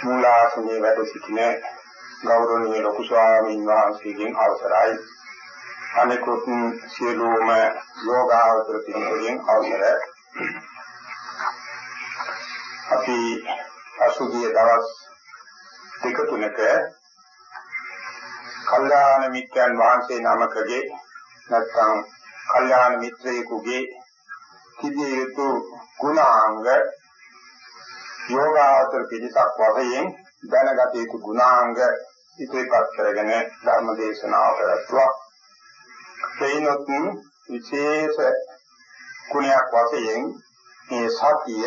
මූලාසනයේ වැඩ සිටින ගෞරවනීය ලොකු ස්වාමීන් වහන්සේගෙන් අවසරයි. අනිකුත් සියලුම යෝගාවතර පිළිවෙලින් අවසරයි. අපි අසුගිය දවස් දෙක තුනක කල්යාණ මිත්‍යන් වහන්සේ නමකගේ නැත්නම් කල්යාණ මිත්‍රයෙකුගේ තිබිය යුතු ගුණාංග යෝගාවතර පිළිසක් වශයෙන් දැනගත යුතු ගුණාංග ඉදිරිපත් කරගෙන ධර්ම දේශනාව කරත්වා එයිනොත් විශේෂ ගුණයක් වශයෙන් මේ සතිය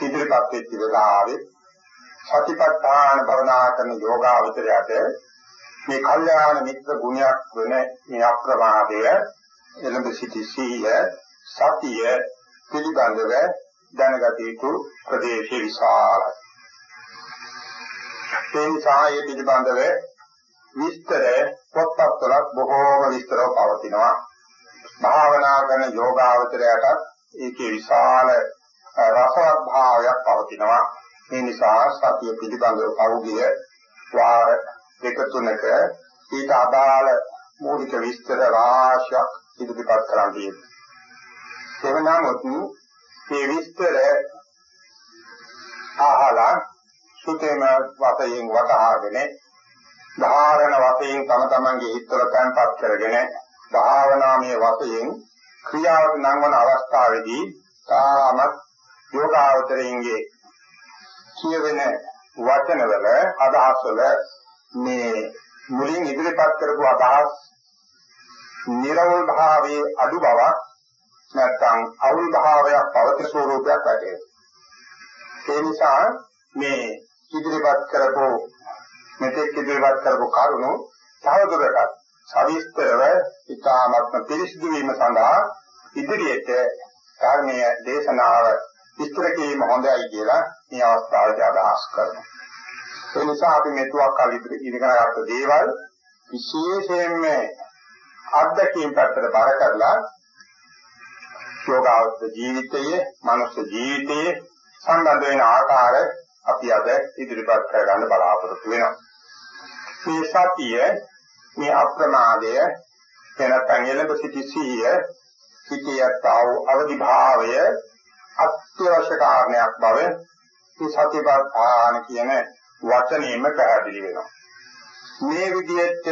ඉදිරිපත් වෙච්ච වෙලාවේ සතිපට්ඨාන භවනා කරන යෝගාවචරයට මේ කල්යාණ මිත්‍ර ගුණයක් වෙන මේ අප්‍රමාදය එළඹ සිටි සීය සතිය පිළිබඳව දැනගත යුතු ප්‍රදේශය විශාලයි. ඒ නිසා ඒ පිළිබඳව විස්තර පොත්පත්වල බොහෝම විස්තරව පවතිනවා. භාවනා කරන යෝගාවචරයට ඒකේ විශාල රසවත් භාවයක් පවතිනවා. ඒ නිසා සතිය පිළිබඳව පෞද්ගලිය වාර දෙක තුනක ඊට අදාළ මූලික විස්තර රාශියක් ඉදිරිපත් කරන්න තියෙනවා. එවනමුත් මේ විස්තර අහලා සුතේම වශයෙන් වටහාගෙන ධාරණ වශයෙන් තම තමන්ගේ හිතවල තැන්පත් කරගෙන භාවනාමය වශයෙන් ක්‍රියාවට නංවන අවස්ථාවේදී තාමත් යෝගාවතරයේ කියවෙන වචනවල අදහස්වල මේ මුලින් ඉදිරිපත් කරපු අදහස් නිර්වල් භාවයේ අඩු බවක් නැත්නම් අවුල් භාවයක් පවති ස්වરૂපයක් ඇතේ. ඒ නිසා මේ ඉදිරිපත් කරපු මෙතෙක් ඉදිරිපත් කරපු කරුණු තවදුරටත් සවිස්තරව ඉතාමත්ම පිරිසිදු වීම සඳහා ඉදිරියට ධර්මීය දේශනාව විස්තර කිරීම හොඳයි කියලා මේ අවස්ථාවේදී අදහස් කරනවා. ඒ නිසා අපි මෙතුවක් කල ඉදිරියට දේවල් විශේෂයෙන්ම අත්දැකීම් පැත්තට බර කරලා යෝගාවචර ජීවිතයේ, මනුෂ්‍ය ජීවිතයේ සම්බන්ධ වෙන ආකාර අපි අද ඉදිරිපත් කරගන්න බලාපොරොත්තු වෙනවා. මේ සතිය, මේ අප්‍රමාදය, එනතන් එළඹ සිටි සීය, සිටියතාව අවදි භාවය අත්‍යවශ්‍ය කාරණයක් බව මේ සතිපට්ඨාන කියන වචනයෙන්ම පැහැදිලි වෙනවා. මේ විදිහට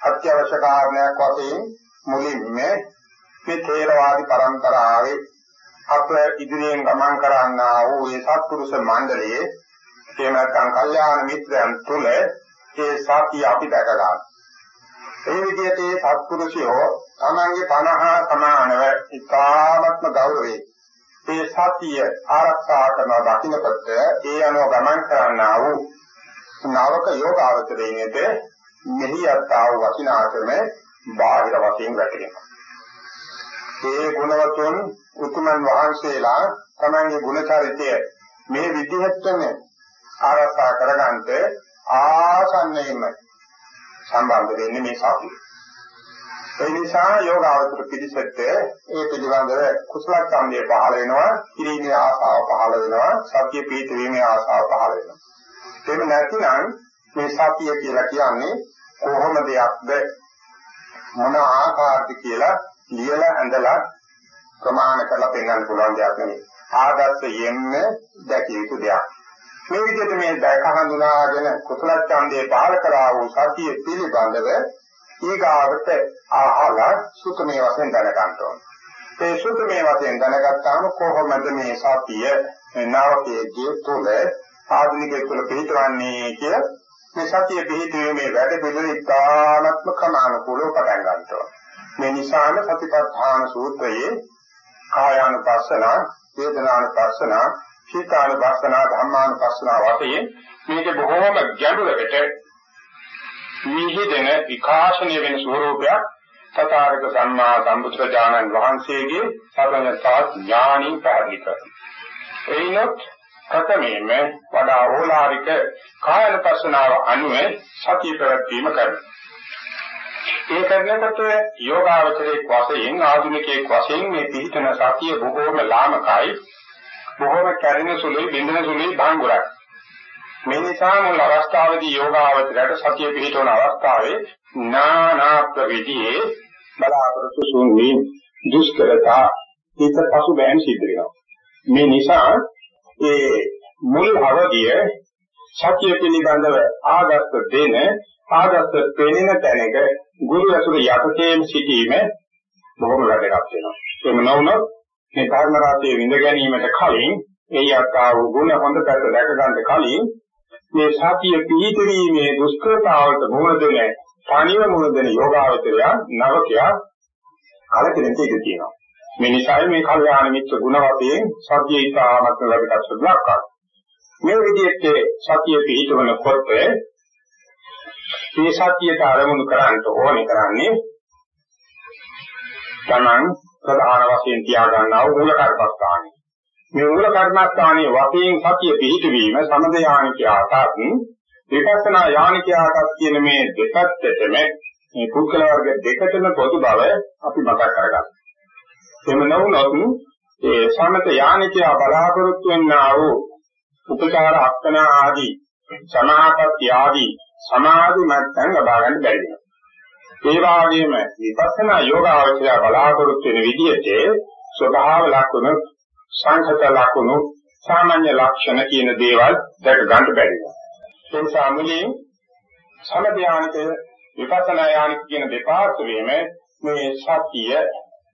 අත්‍යවශ්‍ය කාරණයක් වශයෙන් මුලින්ම මේ ථේරවාදී පරම්පරාවේ අප ඉදිරියෙන් ගමන් කරන්නා වූ මේ සත්පුරුෂ මණ්ඩලයේ එහෙම නැත්නම් කල්යාණ මිත්‍රයන් තුල ඒ සතිය අපි දැක ගන්න. ඒ විදිහට මේ සත්පුරුෂයෝ තමන්ගේ 50 සමානව ඉතාමත්ම ගෞරවයෙන් ඒ සතිය ආරක්ෂා කරන දකින්නකොට ඒ අනුව ගමන් කරන්නා වූ නාවක යෝගාවචරයේද මෙහි යත්තා වූ වචනාකම බාහිර වශයෙන් වැටෙනවා. ඒ ගුණවතුන් උතුමන් වහන්සේලා තමන්ගේ ගුණ චරිතය මේ විදිහටම ආරක්ෂා කරගන්නට ආසන්නයෙන්ම සම්බන්ධ වෙන්නේ මේ සතිය. ඒ නිසා යෝගාවචර පිළිසෙත් ඒ පිළිබඳව කුසල ඡන්දය පහළ වෙනවා, ඉරීමේ ආසාව පහළ වෙනවා, සතිය පිහිටීමේ ආසාව පහළ වෙනවා. එහෙම නැතිනම් මේ සතිය කියලා කියන්නේ කොහොම දෙයක්ද මොන ආකාරද කියලා ලියලා ඇඳලා ප්‍රමාණ කරලා පෙන්වන්න පුළුවන් දෙයක් නෙවෙයි. ආදර්ශයෙන්ම දැකිය යුතු දෙයක්. මේ විදිහට මේ දැක හඳුනාගෙන කුසල ඡන්දේ පහල කරා වූ සතිය පිළිබඳව ඊගාවට අහලා සුතමේ වශයෙන් දැනගන්න ඕන. ඒ සුතමේ වශයෙන් දැනගත්තාම කොහොමද මේ සතිය නාවකයේ තුල ආධුනිකයෙක් තුළ පිළිතුරන්නේ කියලා මේ සතිය පිළිතුරීමේ වැඩ පිළිවෙල ඉතාමත්ම ක්‍රමානුකූලව පටන් ගන්නවා. මේ නිසාම සතිපට්ඨාන සූත්‍රයේ කායානුපස්සන, වේදනානුපස්සන, චිත්තානුපස්සන, ධම්මානුපස්සන වශයෙන් මේක බොහෝම ගැඹුරකට විහිදෙන විකාශනය වෙන ස්වરૂපයක් තථාගත සම්මා සම්බුද්ධජානන් වහන්සේගේ සර්වඥතා ඥානින් පැහැදිලි කරනවා. එයිනොත් ප්‍රථමයෙන්ම වඩා ඕලාරික කායනපස්සනාව අනුව සතිය පැවැත්වීම කරනවා. ඒ කරනකොට යෝගාවචරයේ වශයෙන් ආධුනිකයේ වශයෙන් මේ පිළිතන සතිය බොහෝම ලාමකයි බොහෝම කැරෙන සුළුයි බින්දන සුළුයි භංගුරයි. මේ නිසා මුල් අවස්ථාවේදී යෝගාවචරයට සතිය පිළිතන අවස්ථාවේ නානා ප්‍රවිධියේ බලාපොරොත්තු සුන්වි දුෂ්කරතා හිත පසු බෑන් සිද්ධ වෙනවා. මේ නිසා ඒ මුල් අවධිය සත්‍ය පිළිබඳව ආගස්ත දෙන ආගස්ත පෙනෙන තැනක ගුරු ඇසුර යටතේම සිටීම බොහොම වැදගත් වෙනවා. එහෙම නොවුනොත් මේ ධර්ම රාශිය විඳ ගැනීමට කලින් ඒ යත්තා වූ ගුණ හොඳ පැත්ත දැක ගන්න කලින් මේ සතිය පිහිටීමේ දුෂ්කරතාවට මුහුණ දෙන තනිව මුහුණ දෙන යෝගාවචරය නවකයා කලකිරෙන්න ඉඩ තියෙනවා. මේ නිසායි මේ කල්යාණ මිත්‍ර ගුණ වශයෙන් සතිය ඉතාමත් ලැබෙට සුදුලක් ගන්න. මේ විදිහට සතිය පිහිටවනකොට මේ සතියට අරමුණු කරන්න ඕනේ කරන්නේ තමන් ප්‍රධාන වශයෙන් තියා ගන්නා වූ මූල කර්මස්ථානයි. මේ මූල කර්මස්ථානයේ වශයෙන් සතිය පිහිටවීම සමද යානිකයාටත් විපස්සනා යානිකයාටත් කියන මේ දෙපැත්තටම මේ පුද්ගල වර්ග දෙකටම පොදු බව අපි මතක් කරගන්නවා. එහෙම නොවුනොත් ඒ සමත යානිකයා බලාපොරොත්තු වෙනා වූ උපචාර අක්කන ආදී සමාපatti ආදී සමාධි මට්ටම් ලබා ගන්න බැරි වෙනවා. ඒ වගේම විපස්සනා යෝගාවචරය බලාපොරොත්තු වෙන විදිහට ස්වභාව ලක්ෂණ සංඛත ලක්ෂණ සාමාන්‍ය ලක්ෂණ කියන දේවල් දැක ගන්න බැරි වෙනවා. ඒ නිසා මුලින් සමධානික විපස්සනා යානික කියන දෙපාර්ශ්වයේම මේ සතිය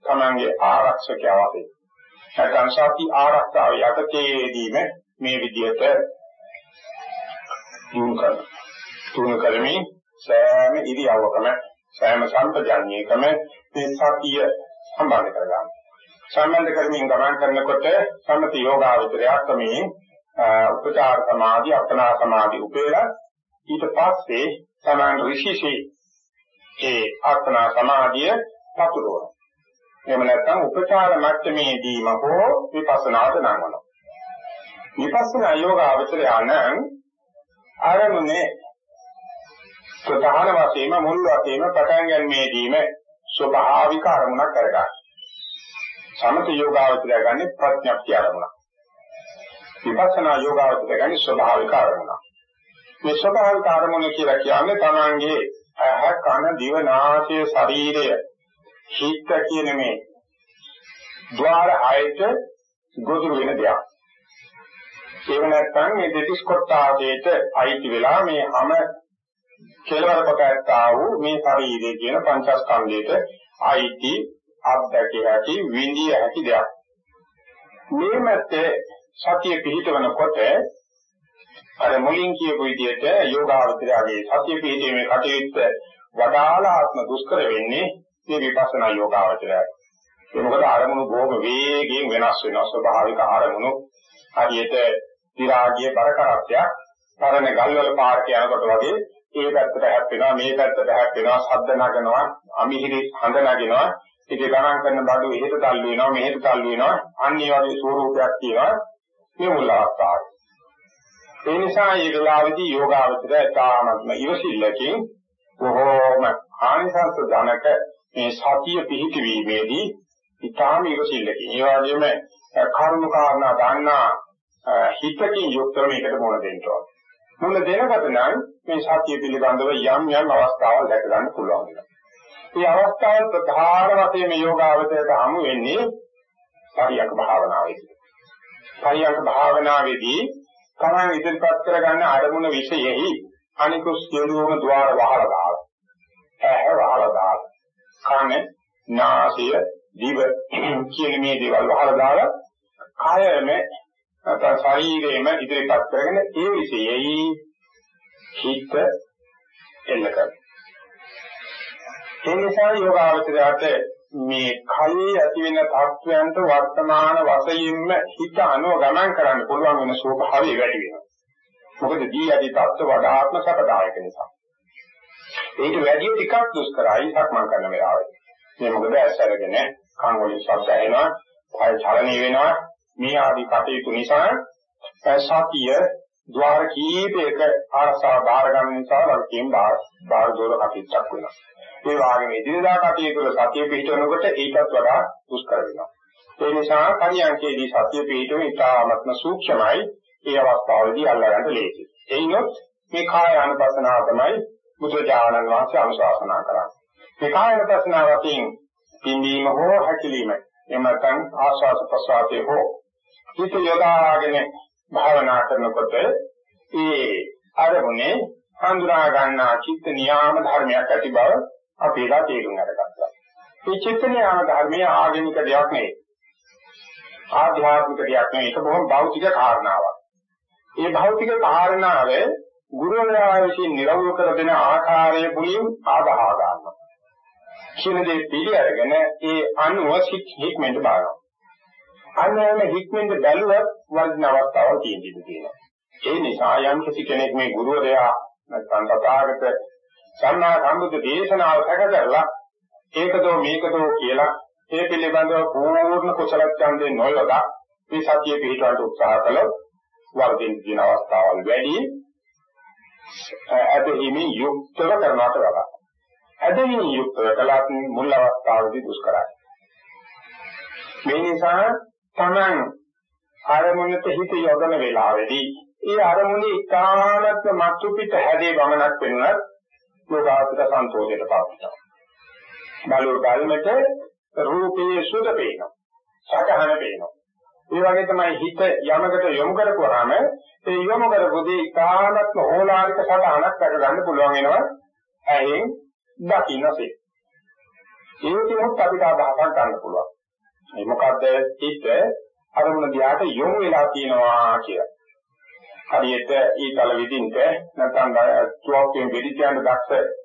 තමන්ගේ ආරක්ෂකයා වශයෙන් නැත්නම් සති ආරක්ෂාව යටතේදීම මේ විදිහට දිනු කරන තුන කරමින් සෑම ඉරියව්වකම සෑම සම්පජාඤ්ඤයකම මේ සතිය සම්බන්ධ කරගන්න. සම්බන්ධ කරමින් ගමන් කරනකොට සම්මත යෝගාවචරයක් මේ උපචාර සමාධි අපනා සමාධි උපේලා ඊට පස්සේ සමාන ඍෂිසි ඒ අපනා සමාධිය පතුරවනවා. එහෙම නැත්නම් උපචාර මට්ටමේදීම හෝ විපස්සනාට නංවනවා. විපස්සනා යෝග අවතරය නම් ආරමුණේ ප්‍රධාන වශයෙන්ම මුල් වශයෙන්ම පටන් ගැනීමේදීම ස්වභාවික අරමුණක් කරගන්න. සමත යෝගාවචරය ගන්නේ ප්‍රඥප්ති අරමුණ. විපස්සනා යෝගාවචරය ගන්නේ ස්වභාවික අරමුණ. මේ ස්වභාවික අරමුණ කියලා කියන්නේ තමන්ගේ ඇහ කන දිව නාසය ශරීරය හිත කියන මේ ద్వාර හයට ගොදුරු වෙන දෙයක්. ඒක නැත්නම් මේ දෙතිස් කොටාදේට අයිති වෙලා මේ හැම කෙලවර කොට ඇත්තා වූ මේ ශරීරය කියන පංචස්කන්ධයට අයිති අත්දැකිය හැකි විඳිය හැකි දෙයක්. මේ මැත්තේ සතිය පිහිටවනකොට අර මුලින් කියපු විදිහට යෝගාවචරයේ සතිය පිහිටීමේ කටයුත්ත වඩාලාත්ම දුෂ්කර වෙන්නේ මේ විපස්සනා යෝගාවචරය. ඒ මොකද අරමුණු බොහොම වේගයෙන් වෙනස් වෙනවා ස්වභාවික අරමුණු හරියට විරාගයේ බර කරත්තයක් තරණ ගල්වල පාරක යනකොට වගේ ඒ පැත්තට හැප්පෙනවා මේ පැත්තට හැප්පෙනවා ශබ්ද නගනවා අමිහිරි හඳ නගනවා. ඒක ගණන් කරන බඩු එහෙට තල්ලු වෙනවා මෙහෙට තල්ලු වෙනවා. අන්න ඒ වගේ ස්වරූපයක් තියෙනවා මේ මුල් අවස්ථාවේ. ඒ නිසා මේ වෙලාවේදී යෝගාවචරය තාමත්ම ඉවසිල්ලකින් බොහෝම ආනිසංස ධනක මේ සතිය පිහිටීමේදී ඊටාම ඉවසිල්ලකින්. ඒ වගේම කරුණු කාරණා දන්නා හිතකින් යුක්තව මේකට මුණ දෙන්න ඕනේ. මුණ දෙනකොට නම් මේ සතිය පිළිබඳව යම් යම් අවස්ථාවල් දැක ගන්න පුළුවන් වෙනවා. මේ අවස්ථාවල් ප්‍රධාන වශයෙන් මේ යෝගාවචරයට හමු වෙන්නේ පරියක භාවනාවේදී. පරියක භාවනාවේදී තමන් ඉදිරිපත් කරගන්න අරමුණ විශේෂෙහි අනිකුත් සියලුම ద్వාර වහලා දාලා. ඇහැ වහලා දාලා. කන, නාසය, දිව කියන මේ දේවල් වහලා දාලා කායයම නැත්නම් ශරීරයේම ඉදිරිපත් කරගෙන ඒ විශේෂයි හිත එන්න කරනවා. ඒ නිසා යෝගාවචරයට මේ කයේ ඇති වෙන තත්වයන්ට වර්තමාන වශයෙන්ම හිත අනුව ගමන් කරන්න පුළුවන් වෙන ස්වභාවය වැඩි වෙනවා. මොකද දී ඇති තත්ත්ව වඩාත්ම සපදායක නිසා. ඒක වැඩි ටිකක් දුෂ්කරයි සක්මන් කරන වෙලාවේ. මේ මොකද ඇස්සරගෙන කන් වලින් ශබ්ද එනවා, පය චලනය වෙනවා, මේ ආදී කටයුතු නිසා සතිය ద్వාර කීපයක ආරසාව බාර ගන්න නිසා වර්ගයෙන් බාර බාර දොර කටයුත්තක් වෙනවා. ඒ වගේම ඉදිරියදා කටයුතු වල සතිය පිටවනකොට ඒකත් වඩා දුෂ්කර වෙනවා. ඒ නිසා පරියන්කේදී සතිය පිටවෙන ඉතාමත්ම සූක්ෂමයි. ඒ අවස්ථාවේදී අල්ලගන්න ලේසි. එයිනොත් මේ කාය අනුපස්සනාව තමයි බුදුජානන වහන්සේ අනුශාසනා කරන්නේ. මේ කාය අනුපස්සනාවකින් පින්දීම හෝ හැකිලිම එමත්නම් ආස්වාද ප්‍රසආතේ හෝ හිත යොදාගෙන භාවනා කරනකොට ඒ අරමුණේ හඳුනා ගන්නා චිත්ත නියාම ධර්මයක් ඇති බව අපේලා තේරුම් අරගත්තා. මේ චිත්ත නියාම ධර්මයේ ආගමික දෙයක් නෙවෙයි. ආධ්‍යාත්මික දෙයක් නෙවෙයි. ඒක බොහොම භෞතික කාරණාවක්. ඒ භෞතික කාරණාව ගුරුවරයා විසින් නිරවුල් කර දෙන ආකාරය පුලින් ආදාහ ගන්නවා. කියන දේ පිළි අරගෙන ඒ අනුව සිත් හික්මෙන්ට බලනවා. අන්නේම හික්මෙන්ද බැලුවත් වර්ධන අවස්ථාවක් තියෙනවා. ඒ නිසා යම් කෙනෙක් මේ ගුරුවරයා නැත්නම් තථාගත සම්මා සම්බුද්ධ දේශනාව සැකකරලා ඒකදෝ මේකදෝ කියලා ඒ පිළිබඳව පූර්ණ කුසල ඡන්දේ නොයොදා මේ සතිය පිළිටවන්න උත්සාහ කළොත් වර්ධින් කියන අවස්ථාවල් වැඩි අදහිමින් යුක්තව කරනවට වඩා අදහිමින් යුක්තව කළත් මුල් අවස්ථාවේදී දුෂ්කරයි මේ නිසා තමන් අරමුණට හිත යොදන වෙලාවේදී ඒ අරමුණේ ඉතාමත්ම මතු පිට හැදේ ගමනක් වෙනුනත් යෝගාවචර සන්තෝෂයට පත් බලෝ ගල්මට රූපයේ සුද පේනවා. සකහන පේනවා. ඒ වගේ තමයි හිත යමකට යොමු කරපුවාම ඒ යොමු කරපොදී ඉතාමත්ම ඕලාරික සටහනක් කර ගන්න පුළුවන් වෙනවා. ඇහෙන් දකින්නසේ. ඒකෙත් අපිට අදහසක් ගන්න පුළුවන්. ඒ මොකද්ද හිත අරමුණ දිහාට යොමු වෙලා තියෙනවා කියලා. හරියට ඊතල විදින්ට නැත්නම් තුවක්කෙන් වෙඩිචයන් දක්ෂ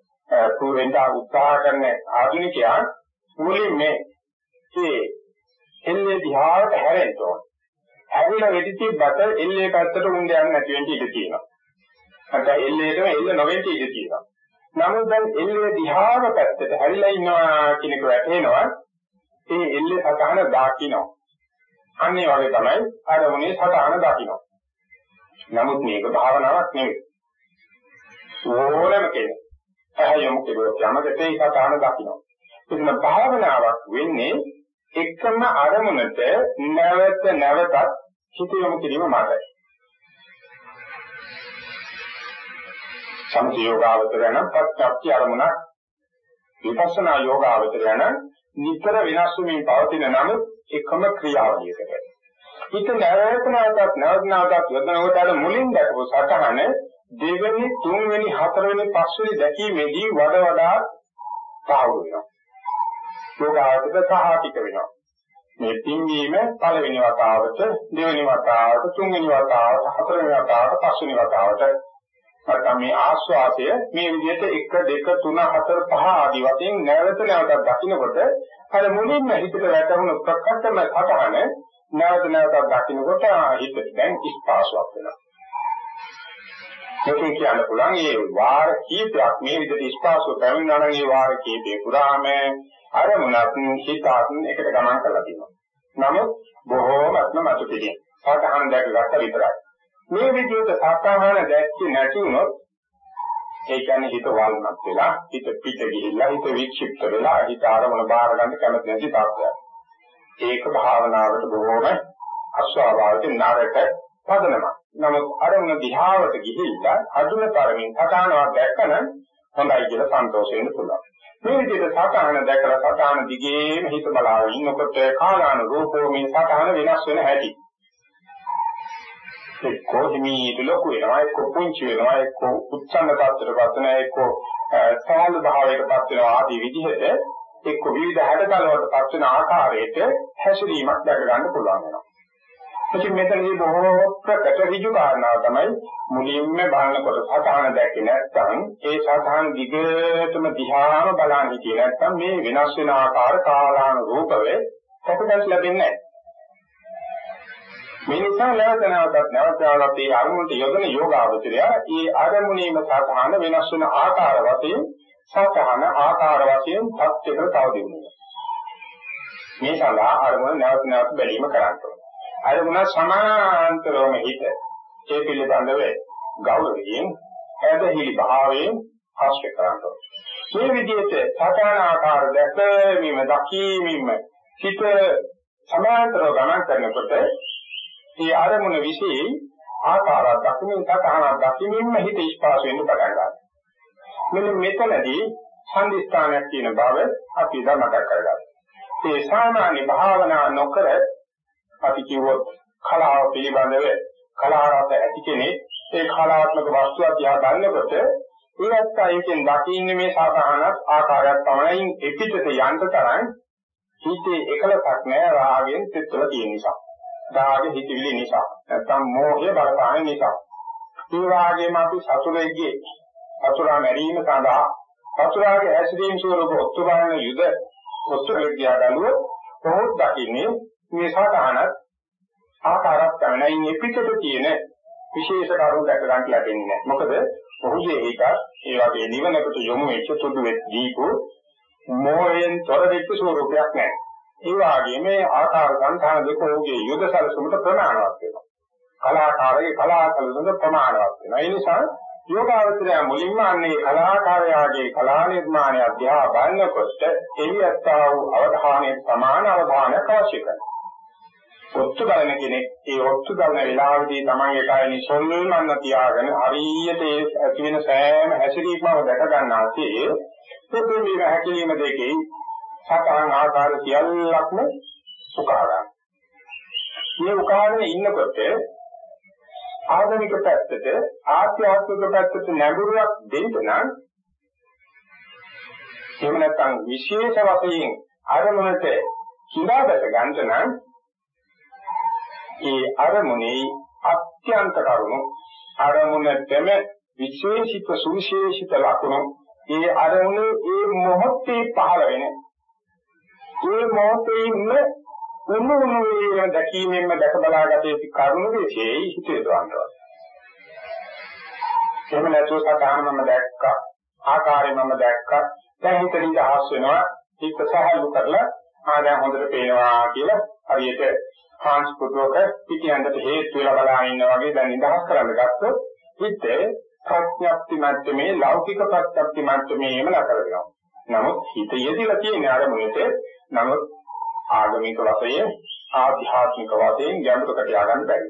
පුරෙන්ට උත්සාහ කරන ආධුනිකයා මුලින්ම මේ එල්ලේ දිහාට හැරෙන්න ඕන. හැරිලා වෙඩිචි බත එල්ලේ පැත්තට උන් යන්නේ නැති වෙන්න ඉඩ තියෙනවා. නැත්නම් එල්ලේටම එල්ල නොවෙන්න ඉඩ තියෙනවා. නමුත් දැන් එල්ලේ දිහාව පැත්තට හැරිලා ඉන්නවා කියන එක වැටහෙනවා. ඒ එල්ලේ සතහන දාකිනවා. අන්න ඒ වගේ තමයි අරමුණේ සතහන දාකිනවා. නමුත් මේක භාවනාවක් නෙවෙයි. ඕනම කෙනෙක් ඇහැ යොමු කෙරුවොත් යමකට ඒ සතහන දකින්න. එතන භාවනාවක් වෙන්නේ එකම අරමුණට නැවත නැවතත් හිත යොමු කිරීම මාතයි. සමථ යෝගාවචරණ ප්‍රත්‍යක්ෂ අරමුණක් විපස්සනා යෝගාවචරණ නිතර වෙනස් වෙමින් පවතින නමුත් එකම ක්‍රියාවලියකට. හිත නැවත නැවතත් නැවත නැවතත් යොදනකොට අර මුලින් දැකපු සතහන දෙවෙනි තුන්වෙනි හතරවෙනි පස්වෙනි දැකීමේදී වඩ වඩා සාහු වෙනවා. යෝගාවචක සහාතික වෙනවා. මේ පින්වීම පළවෙනි වතාවට, දෙවෙනි වතාවට, තුන්වෙනි වතාවට, හතරවෙනි වතාවට, පස්වෙනි වතාවට නැත්නම් මේ ආස්වාසය මේ විදිහට 1 2 3 4 5 ආදී වශයෙන් නැවත නැවතත් දකින්නකොට අර මුලින්ම හිතට වැටහුණු ප්‍රකටම සතහන නැවත නැවතත් දකින්නකොට හිතට දැන් ස්පාසුවක් වෙනවා. ඒකෙන් කියන්න පුළුවන් මේ වාර කීපයක් මේ විදිහට ස්පාසුව පැමිණෙනවා නම් ඒ වාර කීපේ පුරාම අරමුණක් හිතත් එකට ගමන් කරලා තියෙනවා. නමුත් බොහෝමත්ම මතු පිටින් සාධහන් දැකගත්ත විතරයි. මේ විදිහට සාධහන දැක්කේ නැති වුණොත් ඒ කියන්නේ හිත වල්මත් වෙලා හිත පිට ගිහිල්ලා හිත වික්ෂිප්ත වෙලා හිත ආරමුණ බාර ගන්න කැමති නැති තාක්ෂයක්. ඒක භාවනාවට බොහෝම අස්වාභාවික නරක පදනමක්. නමුත් අරමුණ දිහාවට ගිහිල්ලා අදුන තරමින් සටහනක් දැක්කම හොඳයි කියලා සන්තෝෂ වෙන්න පුළුවන්. මේ විදිහට සටහන දැකලා සටහන දිගේම හිත බලාගෙන ඉන්නකොට කාලානුරූපව මේ සටහන වෙනස් වෙන හැටි. එක්කෝ හිමීට ලොකු වෙනවා එක්කෝ පුංචි වෙනවා එක්කෝ උච්චන්න තත්ත්වයකට පත් වෙනවා එක්කෝ සාහල භාවයකට පත් වෙනවා ආදී විදිහට එක්කෝ විවිධ හැඩතලවලට පත් වෙන ආකාරයට හැසිරීමක් දැක ගන්න පුළුවන් වෙනවා. ඉතින් මෙතනදී බොහෝ ප්‍රකට ඍජු කාරණාව තමයි මුලින්ම බලනකොට සතහන දැක්කේ නැත්නම් ඒ සතහන දිගටම දිහාම බලන්න හිටියේ නැත්නම් මේ වෙනස් වෙන ආකාර කාලානුරූපව සැකසස් ලැබෙන්නේ නැහැ. මේ නිසා නැවත නැවතත් නැවත නැවතත් මේ අරමුණට යොදන යෝගාවචරය ඒ අරමුණේම සතහන වෙනස් වෙන ආකාර වශයෙන් සතහන ආකාර වශයෙන් සත්‍යකට තව දෙන්නවා. මේ සඳහා අරමුණ නැවත නැවත බැලීම කරන්න අරමුණ සමාන්තරවම හිත ඒ පිළිබඳව ගෞරවයෙන් ඇදහිලි භාවයෙන් ආශ්‍රය කරන්න මේ විදිහට සතහන ආකාර දැකීමම දකීමම හිත සමාන්තරව ගමන් කරනකොට ඒ අරමුණ વિશે ආකාරයක් දක්මින් සතහනක් දක්මින්ම හිත ස්පාස වෙන්න පටන් ගන්නවා. මෙන්න මෙතනදී සම්දිස්ථානයක් කියන බව අපි ධර්මක කරගන්නවා. ඒ සාමාන්‍ය භාවනා නොකර අපි කිව්වොත් කලාව පිළිබඳව කලාවට ඇති කෙනෙක් ඒ කලාත්මක වස්තුව දිහා බලනකොට ඒත් අයකින් දකින්නේ මේ සාධාරණ ආකාරයක් පමණයි එපිටට යන්න තරම් හිතේ එකලසක් නැහැ රාගයෙන් තෙත්වල තියෙන නිසා. රාග හිතවිලි නිසා නැත්නම් මෝහය බලපාන නිසා. ඒ වගේම අපි සතුරෙගේ සතුරා මැරීම සඳහා සතුරාගේ හැසිරීම ස්වරූප ඔත්තු බලන යුද ඔත්තු විද්‍යා දලුව කොහොමද දකින්නේ මේ සාධානත් ආකාරයක් තමයි මේ පිටට තියෙන විශේෂ කරුණු දැක ගන්න ලැබෙන්නේ නැහැ. මොකද ඔහුගේ ඒක ඒ වගේ නිවනකට යොමු වෙච්ච සුදු වෙද්දීපු මෝහයෙන් තොර වෙච්ච ස්වරූපයක් නැහැ. ඒ වගේම ආකාර සංඛාන දෙක ඔහුගේ යුද සැලසුමට ප්‍රමාණවත් වෙනවා. කලාකාරයේ කලාකලුඳ ප්‍රමාණවත් වෙනවා. ඒ නිසා යෝගාවචරය මුලින්ම අන්නේ කලාකාරයාගේ කලා නිර්මාණය අධ්‍යා බලනකොට එළියත්තා වූ අවධානයේ සමාන අවධානයක් අවශ්‍ය කරනවා. ඔත්තු බලන කෙනෙක් ඒ ඔත්තු බලන වෙලාවේදී තමයි ඒකයි සොල්මන්න තියාගෙන හරියට ඒ ඇති වෙන සෑම හැසිරීමම දැක ගන්නාසේ පොතේ මේ හැකීම දෙකේ සතහන් ආකාර සියල්ලක්ම උකහා ගන්න. මේ උකහාගෙන ඉන්නකොට ආධුනික පැත්තට ආධ්‍යාත්මික පැත්තට නැඹුරුවක් දෙන්න නම් එහෙම නැත්නම් විශේෂ වශයෙන් අරමුණට හිඳාගත ගන්න නම් ඒ අරමුණේ අත්‍යන්ත කරුණු අරමුණටම විශේෂිත සුවිශේෂිත ලක්ෂණ ඒ අරමුණේ ඒ මොහොතේ පහළ වෙන ඒ මොහොතේම උණු උණු වේන දැකීමෙන්ම දැක බලාගත යුතු කරුණු විශේෂයි හිතේ දවනවා. එහෙම නැතුව සතහන මම දැක්කා ආකාරය මම දැක්කා දැන් හිතින් දහස් වෙනවා හිත සහල්ු කරලා ආ දැන් හොඳට පේනවා කියලා හරියට හාන්ස් පුතෝක පිටියන්ට හේතු වෙලා බලාගෙන ඉන්නා වගේ දැන් නිදහස් කරන්න ගත්තොත් හිතේ ප්‍රඥප්ති මට්ටමේ ලෞකික ප්‍රඥප්ති මට්ටමේම නතර වෙනවා. නමුත් හිත යෙදিলা තියෙන අරමුණට නමුත් ආගමික වශයෙන් ආධ්‍යාත්මික වශයෙන් ගැඹුරකට ය아가න්න බැරි.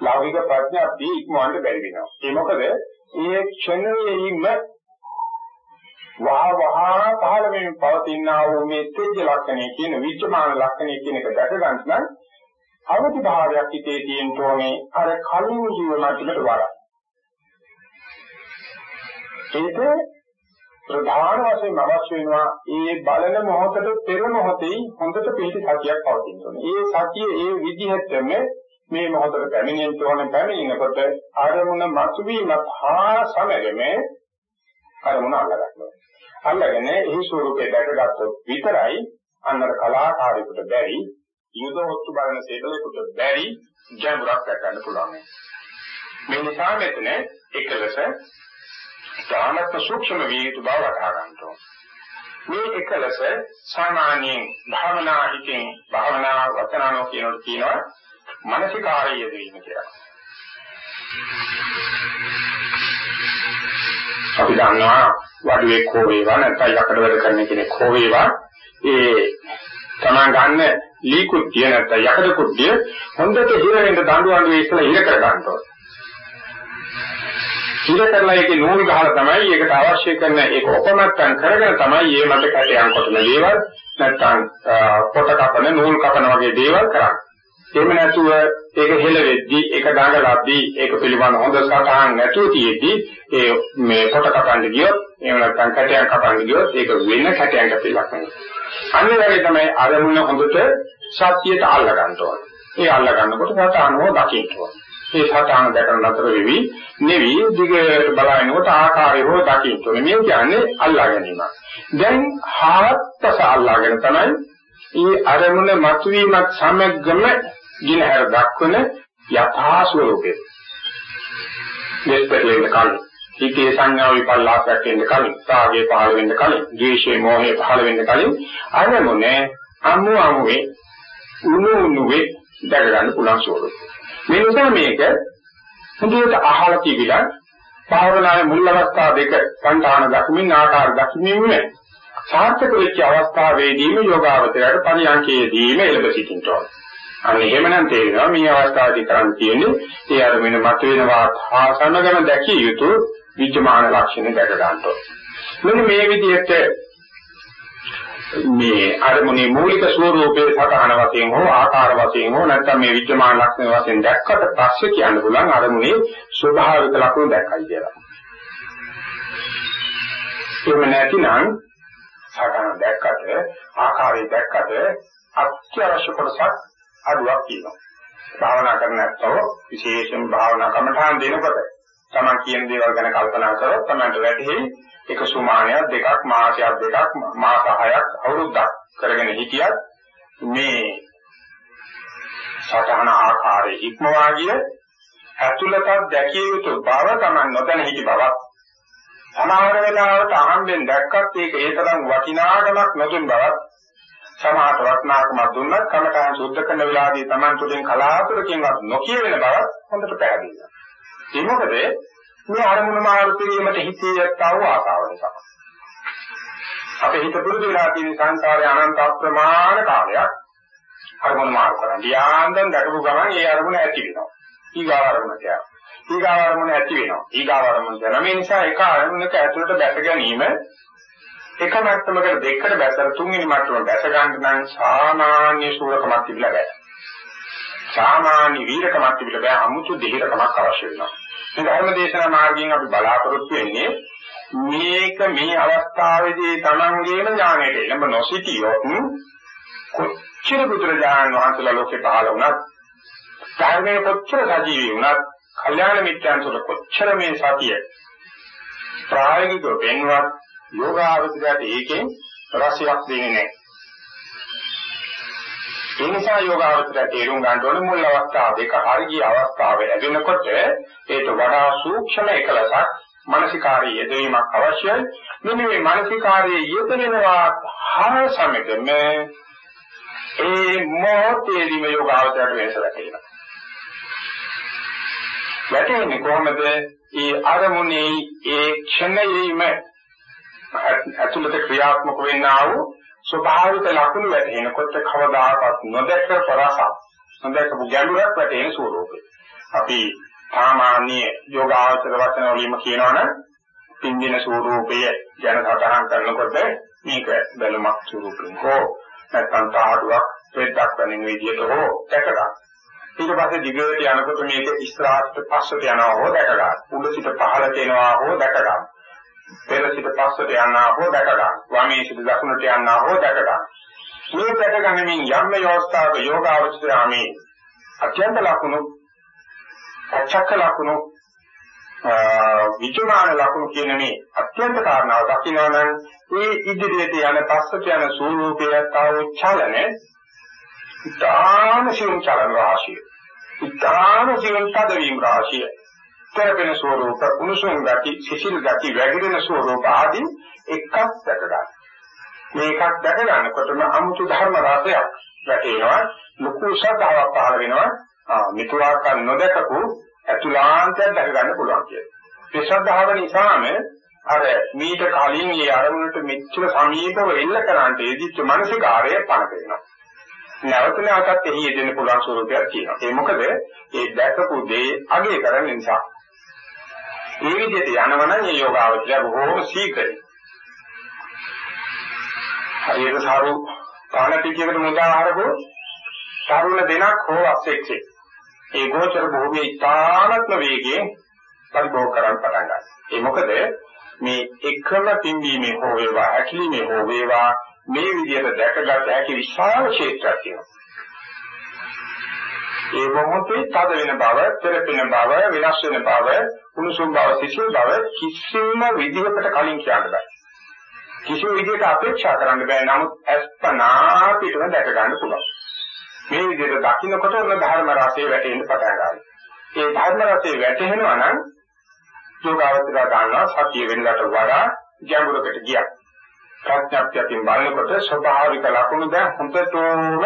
ලෞකික ප්‍රඥාදී ඉක්මවන්න බැරි වෙනවා. ඒ මොකද ඒ ක්ෂණයේම වහා වහා පහළ වෙමින් පවතින ආවෝ මේ තෙජ්ජ ලක්ෂණය කියන විචමාන ලක්ෂණය කියන එක දැක ගන්න නම් අවදි භාවයක් හිතේ තියෙන්න ඕනේ අර කලින් ජීවමාත්‍රකට වඩා. ඒක ප්‍රධාන වශයෙන් අවශ්‍ය වෙනවා ඒ බලන මොහොතට පෙර මොහොතේ හොඳට පිළිති සතියක් පවතින්න ඕනේ. ඒ සතිය ඒ විදිහටම මේ මොහොතට පැමිණෙන්න ඕනේ පැමිණෙනකොට ආරමුණ මතුවීමත් හා සමගම ආරමුණ අල්ලගන්නවා. අල්ලගෙන ඒ ස්වරූපේ දැකගත්තොත් විතරයි අන්නර කලාකාරයෙකුට බැරි යුදවත්තු බලන සේකලෙකුට බැරි ගැඹුරක් දක්වන්න පුළුවන්. මේ නිසා මෙතන එකලස ධානත් සූක්ෂම විය යුතු බව වටහා ගන්න ඕන. මේ එකලස සාමාන්‍යයෙන් භාවනා හිතින් භාවනා වචනano කියනකොට කියනවා මානසිකාරය යෙදවීම කියලා. අපි දන්නවා වඩුවේ කෝ වේවා නැත්නම් යකඩ වැඩ කරන කෙනෙක් කෝ වේවා ඒ තමන් ගන්න ලී කුට්ටිය නැත්නම් යකඩ කුට්ටිය හොඳට හිර වෙන්න දඬුවම් වේ ඉස්සලා හිර කර ගන්න ඕනේ. හිර කරලා ඒකේ නූල් ගහලා තමයි ඒකට අවශ්‍ය කරන ඒක ඔපමත්තම් කරගෙන තමයි මේ මත කැටයන් කොටන දේවල් නැත්නම් පොට කපන නූල් කපන වගේ දේවල් කරන්නේ. එහෙම නැතුව ඒක හෙල වෙද්දී ඒක දඟලද්දී ඒක පිළිබඳ හොඳ සටහන් නැතුව තියෙද්දී ඒ මේ පොට කපන්න ගියොත් එහෙම නැත්නම් කැටයන් කපන්න ගියොත් ඒක වෙන කැටයන් කපිලක් නෙවෙයි. අන්න ඒ වගේ තමයි අරමුණ හොඳට සත්‍යයට අල්ල ගන්න ඕනේ. ඒ අල්ල ගන්නකොට සටහනව දකින්න ඕනේ. ඒ සටහන දැකන නතර වෙවි නෙවි දිගට බලනකොට ආකාරය හෝ දකින්න ඕනේ. මේ කියන්නේ අල්ලා ගැනීම. දැන් හාත්පස අල්ලාගෙන තමයි මේ අරමුණ මතුවීමත් සමගම ගිනහැර දක්වන යථා ස්වરૂපේ. මෙස්පෙරෙන්න කලින් හිතේ සංඥා විපල්ලාසයක් වෙන්න කලින්, රාගය පහළ වෙන්න කලින්, ද්වේෂය, මෝහය පහළ වෙන්න කලින් අරමුණේ අමු අමුවේ උණු උණුවේ දැක ගන්න පුළුවන් ස්වરૂපය. මේ නිසා මේක හොඳට අහලා තිබිලා භාවනාවේ මුල් අවස්ථා දෙක සංධාන දක්මින් ආකාර දක්මින් සාර්ථක වෙච්ච අවස්ථාවේදීම යෝගාවචරයට පරියන්කේදීම එළඹ සිටින්න ඕනේ. අන්න එහෙමනම් තේරෙනවා මේ අවස්ථාවේදී කරන්න තියෙන්නේ ඒ අරමුණ මත වෙනවා හා සමගම දැකිය යුතු විද්‍යමාන ලක්ෂණ දැක ගන්න ඕනේ. මෙන්න මේ විදිහට මේ අරමුණේ මූලික ස්වરૂපයේ සතහන වශයෙන් හෝ ආකාර වශයෙන් හෝ නැත්නම් මේ විද්‍යමාන ලක්ෂණ වශයෙන් දැක්කට පස්සේ කියන්න පුළුවන් අරමුණේ ස්වභාවික ලක්ෂණ දැක්කයි කියලා. එහෙම නැතිනම් සතහන දැක්කට ආකාරය දැක්කට අත්‍යවශ්‍ය කොටසක් අඩුවක් තියෙනවා. භාවනා කරන නැත්නම් විශේෂයෙන් භාවනා කමඨාන් දෙනකොට තමන් කියන දේවල් ගැන කල්පනා කරොත් තමන්ට වැටහෙයි එක සුමානයක් දෙකක් මාසයක් දෙකක් මාස 6ක් අවුරුද්දක් කරගෙන හිටියත් මේ සතහන ආකාරයේ ඉක්මවා ගිය ඇතුළතත් දැකිය යුතු බව තමන් නොදැන හිටි බවක් සමහර වෙලාවට අහම්බෙන් දැක්කත් ඒක ඒ තරම් වටිනාකමක් නොදුන් බවක් සමහරට වටිනාකමක් දුන්නත් කමඨාන් සුද්ධ කරන වෙලාවදී Taman තුළින් කලාතුරකින්වත් නොකිය වෙන බව හොඳට පැහැදිලි වෙනවා. ඒ මොකද මේ අරමුණ මාරු කිරීමට හිතේ යත්තා වූ ආසාව නිසා. අපේ හිත පුරුදු වෙලා තියෙන සංසාරයේ අනන්ත අප්‍රමාණ කාලයක් අරමුණ මාරු කරන්නේ. යාන්දන් දැකපු ගමන් ඒ අරමුණ ඇති වෙනවා. ඊගාව අරමුණ කියනවා. ඊගාව අරමුණ ඇති වෙනවා. ඊගාව අරමුණ දැන මේ නිසා එක අරමුණක ඇතුළට බැස ගැනීම එක මට්ටමකට දෙකට බැසලා තුන්වෙනි මට්ටම බැස ගන්න නම් සාමාන්‍ය ශූරකමක් තිබිලා බෑ. සාමාන්‍ය වීරකමක් තිබිලා බෑ අමුතු දෙහිරකමක් අවශ්‍ය වෙනවා. මේ ධර්ම දේශනා මාර්ගයෙන් අපි බලාපොරොත්තු වෙන්නේ මේක මේ අවස්ථාවේදී Tamangeම ඥාණයට එළඹ නොසිටියොත් කොච්චර බුදුරජාණන් වහන්සේලා ලෝකේ පහළ වුණත් ධර්මයේ කොච්චර සජීවී වුණත් කල්යාණ මිත්‍යයන් තුළ කොච්චර මේ සතිය ප්‍රායෝගිකව වෙනවත් යෝගාවචරයට ඒකෙන් රසයක් දෙන්නේ නැහැ. ඒ නිසා යෝගාවචරය තේරුම් ගන්න ඕනේ මුල් අවස්ථාව දෙක හරිය අවස්ථාව ලැබෙනකොට ඒට වඩා සූක්ෂම එකලසක් මානසිකාරී යෙදවීමක් අවශ්‍යයි. මෙන්න මේ මානසිකාරයේ යෙදෙනවා හර සමගම ඒ මොහොතේදීම යෝගාවචරයට වෙනසක් තියෙනවා. වැටෙන්නේ කොහොමද? ඒ අරමුණේ ඒ ක්ෂණයෙම ඇතුළත ක්‍රියාත්මක වෙන්නා වූ ස්වභාවික ලක්ෂණ වැටෙනකොට කවදාකවත් නොදැක පරසක් නොදැකපු ගැඹුරක් වැටෙන ස්වરૂපේ. අපි සාමාන්‍ය යෝගාචර වචන වලින්ම කියනවනම් පින්දින ස්වરૂපය ගැන සටහන් කරනකොට මේක බැලුමක් ස්වરૂපෙන් හෝ නැත්නම් තාඩුවක් දෙයක් වෙනින් විදියට හෝ දැක ගන්න. ඊට පස්සේ දිගට යනකොට මේක ඉස්සරහට පස්සට යනවා හෝ දැක ගන්න. උඩ සිට පහළට එනවා හෝ දැක ගන්න. පෙර සිට පස්සට යන්නා හෝ දැක ගන්න. වමේ සිට දකුණට යන්නා හෝ දැක ගන්න. මේ දැක ගැනීමෙන් යම් යෝස්ථාවක යෝගාවචරාමේ අත්‍යන්ත ලකුණු අචක්ක ලකුණු විචමාන ලකුණු කියන මේ අත්‍යන්ත කාරණාව දකින්නනම් මේ ඉදිරියට යන පස්සට යන ස්වરૂපයේ තාව චලන ඉතාම සියුම් චලන රාශිය. ඉතාම සියුම් තදවීම රාශිය. සැපෙන ස්වરૂප උණුසුම් ගති සිසිල් ගති වැగిරෙන ස්වરૂප ආදී එකක් දැක ගන්න. මේකක් දැක ගන්නකොටම අමුතු ධර්ම රසයක් වැටෙනවා ලොකු ශ්‍රද්ධාවක් පහළ වෙනවා මිතුරාක නොදකපු අතුලාන්තයක් දැක ගන්න පුළුවන් කියන්නේ. ඒ ශ්‍රද්ධාව නිසාම අර මීට කලින් ඒ අරමුණට මෙච්චර සමීපව එල්ල කරාන්ට එදිච්ච මානසිකාරය පණ වෙනවා. නැවත නැවතත් එහි යෙදෙන්න පුළුවන් ස්වරූපයක් තියෙනවා. ඒ මොකද ඒ දැකපු දේ අගය කරන නිසා. මේ විදිහට යනවනම් මේ යෝගාවචරය බොහෝම ශීඝ්‍රයි. හරියට සාරු පාන පිටියකට මුදා ආරකෝ තරුණ දෙනක් හෝ අස්සෙක්සේ. ඒ ගෝචර භූමියේ ඉතාමත්ම වේගයෙන් පරිභෝග කරන්න පටන් ගන්නවා. ඒ මොකද මේ එකම පිම්බීමේ හෝ වේවා ඇකිලිමේ හෝ වේවා මේ විදිහට දැකගත හැකි විශාල ක්ෂේත්‍රයක් තියෙනවා. ඒ මොහොතේ තද වෙන බව, තෙරපෙන බව, විනාශ වෙන බව, උණුසුම් බව, සිසිල් බව කිසිම විදිහකට කලින් කියන්න බෑ. කිසිම විදිහකට අපේක්ෂා කරන්න බෑ. නමුත් අස්පනා පිටව දැක ගන්න පුළුවන්. මේ විදිහට දකින්නකොට ඔන්න ධර්ම රසය වැටෙන්න පටන් ගන්නවා. ඒ ධර්ම රසය වැටෙනවා නම් යෝගාවචර ගන්නවා සතිය වෙනකට වඩා ගැඹුරකට ගියා. ප්‍රඥාප්තියෙන් බලනකොට ස්වභාවික ලක්ෂණ දැන් හොඳටම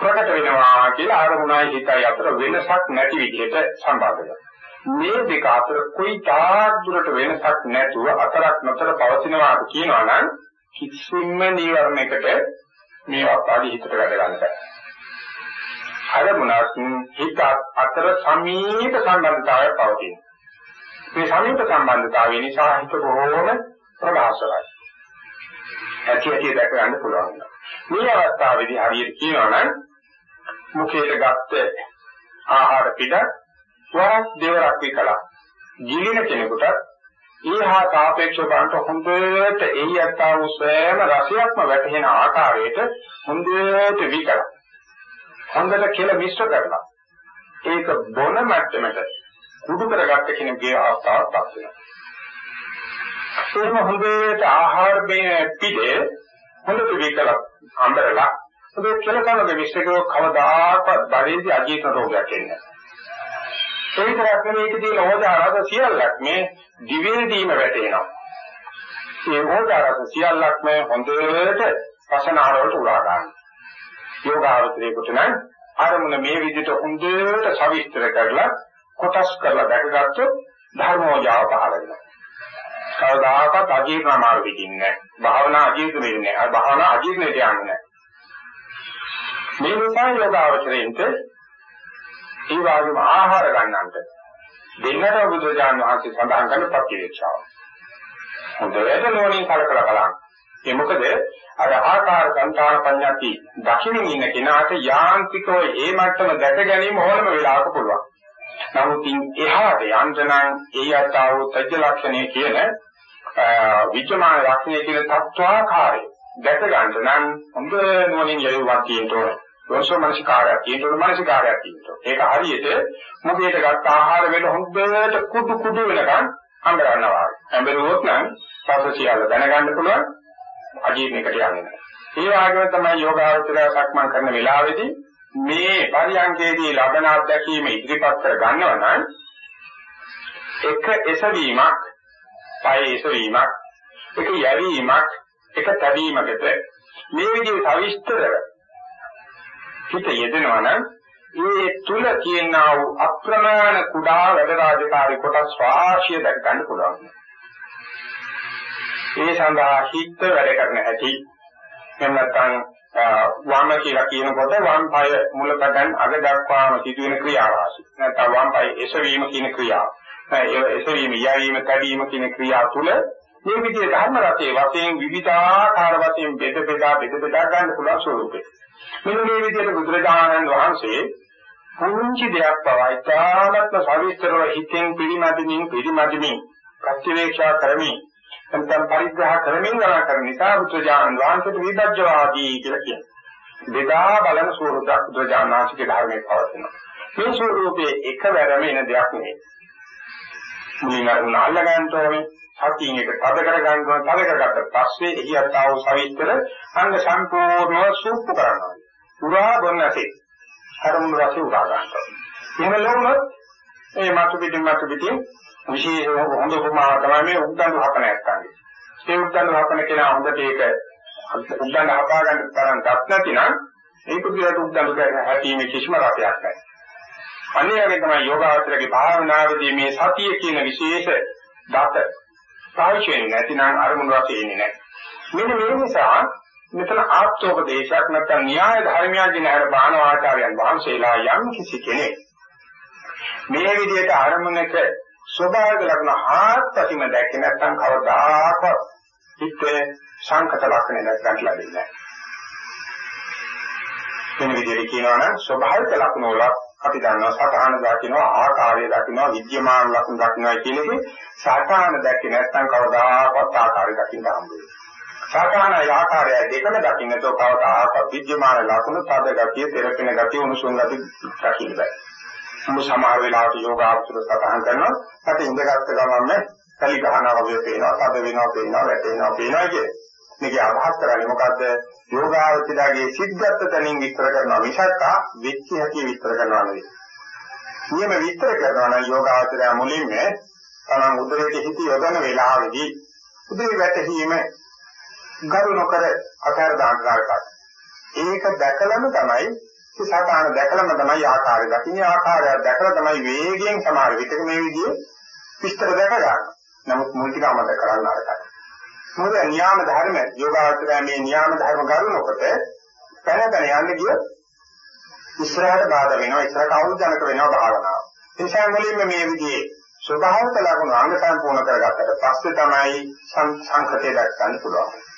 ප්‍රකට වෙනවා කියලා ආරමුණයි හිතයි අතර වෙනසක් නැති විදිහට සම්බන්ධ වෙනවා. මේ දෙක අතර කොයි තාක් දුරට වෙනසක් නැතුව අතරක් නොතර පවතිනවාද කියනවා නම් කිසිම නීවරණයකට මේ අපාදී හිතට වැඩ ගන්න බෑ. අරමුණක් හිත අතර සමීප සම්බන්ධතාවයක් පවතිනවා. මේ සමීප සම්බන්ධතාවය නිසා හිත බොහෝම ප්‍රබාසරයි. ඇති ඇති දැක ගන්න පුළුවන්. මේ අවස්ථාවේදී හරියට කියනවා නම් මුඛයට ගත්ත ආහාර පිට වරක් දෙවරක් විකලා. ජීවින කෙනෙකුට ඊහා සාපේක්ෂව බලනට හොඳට එහි යත්තා වූ සෑම රසයක්ම වැටහෙන ආකාරයට හොඳට විකලා. හොඳට කියලා මිශ්‍ර කරලා. ඒක බොන මට්ටමට කුඩු කරගත්ත කෙනෙකුගේ අවස්ථාවක් පත් වෙනවා. එහෙම හොඳට ආහාර බේ පිටේ හොඳට විකලා අඹරලා හොඳට කියලා කනගේ මිශ්‍ර කරව කවදාකවත් බඩේදී අජීර්ණ රෝගයක් එන්නේ නැහැ. ඒ විතරක් නෙවෙයි ඒකේ තියෙන ඕජාරස සියල්ලක් මේ දිවෙදීම වැටෙනවා. ඒ ඕජාරස සියල්ලක් මේ හොඳට පසනාර වලට උරා ගන්නවා. යෝගාවචරයේකට නම් ආරමුණ මේ විදිහට හොඳට සවිස්තර කරලා කොටස් කරලා දැකගත්තොත් ධර්මෝජාව පහළ වෙනවා. කවදාකවත් අජීර්ණ අමාරු වෙන්නේ නැහැ. භාවනා අජීර්ණ වෙන්නේ නැහැ. භාවනා අජීර්ණයට යන්නේ නැහැ. මේ නිසා යෝගාවචරයෙන්ට ඒ වගේම ආහාර ගන්නන්ට දෙන්නට බුදුරජාණන් වහන්සේ සඳහන් කරන ප්‍රතිවේක්ෂාව. හොඳට නෝනින් කලකලා බලන්න. ඒ මොකද අර ආකාර සංකාර පඤ්ඤාති දකින්න ඉන්න කෙනාට යාන්ත්‍රිකව ඒ මට්ටම දැක ගැනීම ඕනම වෙලාවක පුළුවන්. නමුත් එහාට යන්න නම් ඒ යතාව තජ්ජ ලක්ෂණය කියන විචමාන ලක්ෂණය කියන තත්වාකාරය දැක ගන්න නම් හොඳ නෝනින් යොමුවක් තියෙන්න ඕනේ. යෝෂ මනසිකාරයක් තියෙනකොට මනසිකාරයක් තියෙනවා. ඒක හරියට මුගේට ගත්ත ආහාර වල හොඳට කුඩු කුඩු වෙනකන් අඹ ගන්නවා. අඹරුවොත් නම් පස්ස සියල්ල දැනගන්න පුළුවන් අජීර්ණයකට යන්නේ නැහැ. ඒ වගේම තමයි යෝගාවචරය සක්මන් කරන වෙලාවේදී මේ පරියන්කේදී ලබන අත්දැකීම ඉදිරිපත් කර ගන්නවා නම් එක එසවීමක්, පය එසවීමක්, එක යැවීමක්, එක තැබීමකට මේ විදිහේ සවිස්තරව හිත යෙදෙනවා නම් ඒ තුල තියෙනා වූ අප්‍රමාණ කුඩා වැඩ රාජකාරී කොටස් වාසිය දැක ගන්න පුළුවන්. ඒ සඳහා හිත වැඩ කරන හැටි එහෙම නැත්නම් වම කියලා කියනකොට වම් පාය මුල පටන් අග දක්වාම සිදුවෙන ක්‍රියාවාසි. නැත්නම් වම් පාය එසවීම කියන ක්‍රියාව. ඒ එසවීම, යැවීම, කැඩීම කියන ක්‍රියා තුල මේ විදිහේ ධර්ම රසයේ වශයෙන් විවිධාකාර වශයෙන් බෙද බෙදා බෙද බෙදා ගන්න පුළුවන් ස්වරූපේ. මෙන්න මේ විදිහට බුදුරජාණන් වහන්සේ පුංචි දෙයක් පවා ඉතාමත්ම සවිස්තරව හිතෙන් පිළිමදිමින් පිළිමදිමින් ප්‍රතිවේක්ෂා කරමින් නැත්නම් පරිග්‍රහ කරමින් ගණන් කරන නිසා බුදුරජාණන් වහන්සේට විදජ්ජවාදී කියලා කියනවා. බෙදා බලන ස්වරූපයක් බුදුරජාණන් වහන්සේගේ ධර්මයේ පවතිනවා. මේ ස්වරූපයේ එකවරම එන දෙයක් නෙවෙයි. මුලින් අර උන අල්ල ගන්න ඕනේ සතියින් එක තද කර ගන්නවා තද කරගත්ත පස්සේ එහියත් ආව සවිස්තර අංග සම්පූර්ණව සූප්පු කරනවා. උරා බොන්නසේ අරමුණු රසය උරා ගන්නවා. එහෙම ලොවුනොත් ඒ මාතු පිටින් මාතු පිටින් විශේෂ හොඳ උපමාව තමයි මේ උද්දඬු හපන ඇත්තන්ගේ. ඒ උද්දඬු හපන කෙනා හොඳට ඒක උද්දඬ හපා ගන්න තරම් දත් නැතිනම් ඒක පිළිවෙලට උද්දඬු කරන හැටීමේ කිසිම රසයක් නැහැ. අනිත් වගේ තමයි යෝගාවචරගේ භාවනාවේදී මේ සතිය කියන විශේෂ දත පාවිච්චි වෙන්නේ නැතිනම් අරමුණු රස එන්නේ නැහැ. මෙන්න මේ නිසා මෙතන ආත්මෝපදේශයක් නැත්නම් න්‍යාය ධර්මයක් කියන අර බාහන ආචාර්යයන් වහන්සේලා යම් කිසි කෙනෙක් මේ විදිහට අරමුණක ස්වභාවික ලක්ෂණ ආත්පසින්ම දැක්කේ නැත්නම් කවදාකවත් හිතේ සංකත ලක්ෂණ දැක්කන්න ලැබෙන්නේ නැහැ. වෙන විදිහට කියනවා නම් ස්වභාවික ලක්ෂණ වල අපි දන්නවා සතහන දකින්නවා ආකාරය දකින්නවා විද්‍යමාන ලක්ෂණ දකින්නවා කියන එකේ සතහන දැක්කේ නැත්නම් කවදාකවත් ආකාරය දකින්න හම්බ වෙන්නේ. සතහන ආකාරය දෙකම දකින්නතෝ කවදාකවත් විද්‍යමාන ලක්ෂණ තද ගතිය, තෙරපෙන ගතිය, උණුසුම් ගතිය දකින්න බෑ. මොකද සමහර වෙලාවට යෝගාවචර සතහන් කරනවා. කට ඉඳගත්ත ගමන්ම කලි ගහනවා වගේ පේනවා, තද වෙනවා, පේනවා, වැටෙනවා, පේනවා කියන්නේ. මේකේ අදහස් කරන්නේ මොකද්ද? යෝගාවචරයේ සිද්ධාර්ථ තනින් විස්තර කරනවා මිසක් වෙච්ච හැටි විස්තර කරනවා නෙවෙයි. නියම විස්තර කරනවා නම් යෝගාවචරය මුලින්ම තමන් උදරයේ හිත යොදන වෙලාවේදී උදේ වැටීම ගරු නොකර අතර දාගන්නට. ඒක දැකලම තමයි සාකාර දැකලම තමයි ආකාරය දකින්නේ ආකාරය දැකලා තමයි වේගයෙන් සමාර විතක මේ විදිහේ විස්තර දැක ගන්න. නමුත් මුල් ටික අමතක කරන්න අරකට. මොකද න්‍යාම ධර්ම යෝගාවචරය මේ න්‍යාම ධර්ම ගන්නකොට පැන පැන යන්න ගිය ඉස්සරහට බාධා වෙනවා ඉස්සරහට අවුල්ජනක වෙනවා භාවනාව. ඒ නිසා මුලින්ම මේ විදිහේ ස්වභාවික ලක්ෂණ අංග සම්පූර්ණ කරගත්තට පස්සේ තමයි සංකතය දක්වන්න පුළුවන්.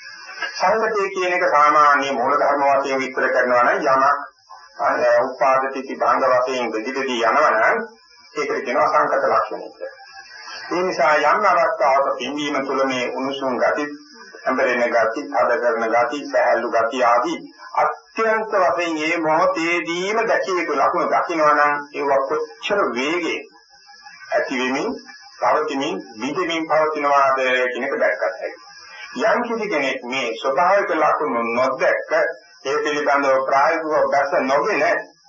සංකතය කියන එක සාමාන්‍ය මූල ධර්ම වශයෙන් විස්තර කරනවා නම් යමක් උපාදිතී භාංග වශයෙන් බෙදිදී යනවනම් ඒකට කියනවා සංකත ලක්ෂණ කියලා. ඒ නිසා යම් අවස්ථාවක පින්වීම තුළ මේ උණුසුම් ගති, ඇඹරෙන ගති, අද කරන ගති, සහැල්ලු ගති ආදී අත්‍යන්ත වශයෙන් මේ මොහොතේදීම දැකිය යුතු ලක්ෂණ දකිනවා නම් ඒව කොච්චර වේගයෙන් ඇති වෙමින්, පවතිමින්, විදෙමින් පවතිනවාද කියන එක දැක්කත් හැකියි. යම් කිසි කෙනෙක් මේ ස්වභාවික ලක්ෂණ නොදැක්ක ඒ පිළිබඳව ප්‍රායෝගිකව දැස නොගෙන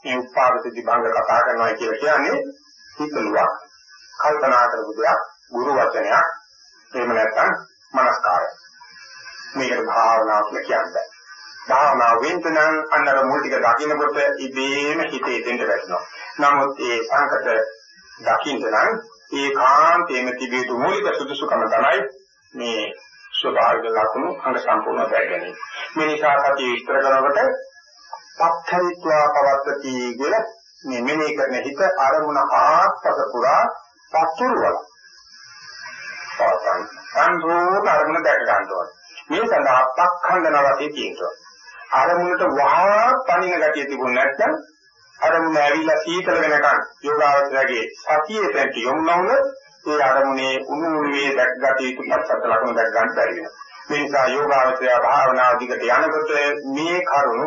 මේ උපාදිත භංග කතා කරනවා කියලා කියන්නේ හිතලුවක් කල්පනා කරපු දෙයක් ගුරු වචනයක් එහෙම නැත්නම් මනස්කාරය මේකට භාවනාව කියලා කියන්නේ. භාවනාව වෙන්තනම් අන්නර මුල් ටික දකින්නකොට ඉබේම හිතේ දෙන්න වැටෙනවා. නමුත් ඒ සංකත දකින්න නම් ඒ කාන්තේම තිබිය යුතු මූලික සුදුසුකම තමයි මේ ස්වභාවික ලක්ෂණ අංග සම්පූර්ණ දැකගැනීම මේ නිසා සතිය විස්තර කරනකොට පත්තරිත්වා පවත්තති කියලා මේ මෙනෙහි කරන හිත අරමුණ ආත්පස පුරා පතුරවල පවතන් සම්පූර්ණ අරමුණ දැක ගන්න ඕනේ. මේ සඳහා පක්ඛන්දන වශයෙන් තියෙනවා. අරමුණට වහා පණින ගතිය තිබුණ නැත්නම් අරමුණ ඇවිල්ලා සීතල වෙනකන් යෝගාවචරයේ සතියේ පැටි යොමු නොවුන ඒ අරමුණේ උණු උණුවේ දැක්ගත යුතු පස්සත් ලකුණු දැක් ගන්න බැරි වෙනවා. මේ නිසා යෝගාවචරය භාවනා දිගට යනකොට මේ කරුණු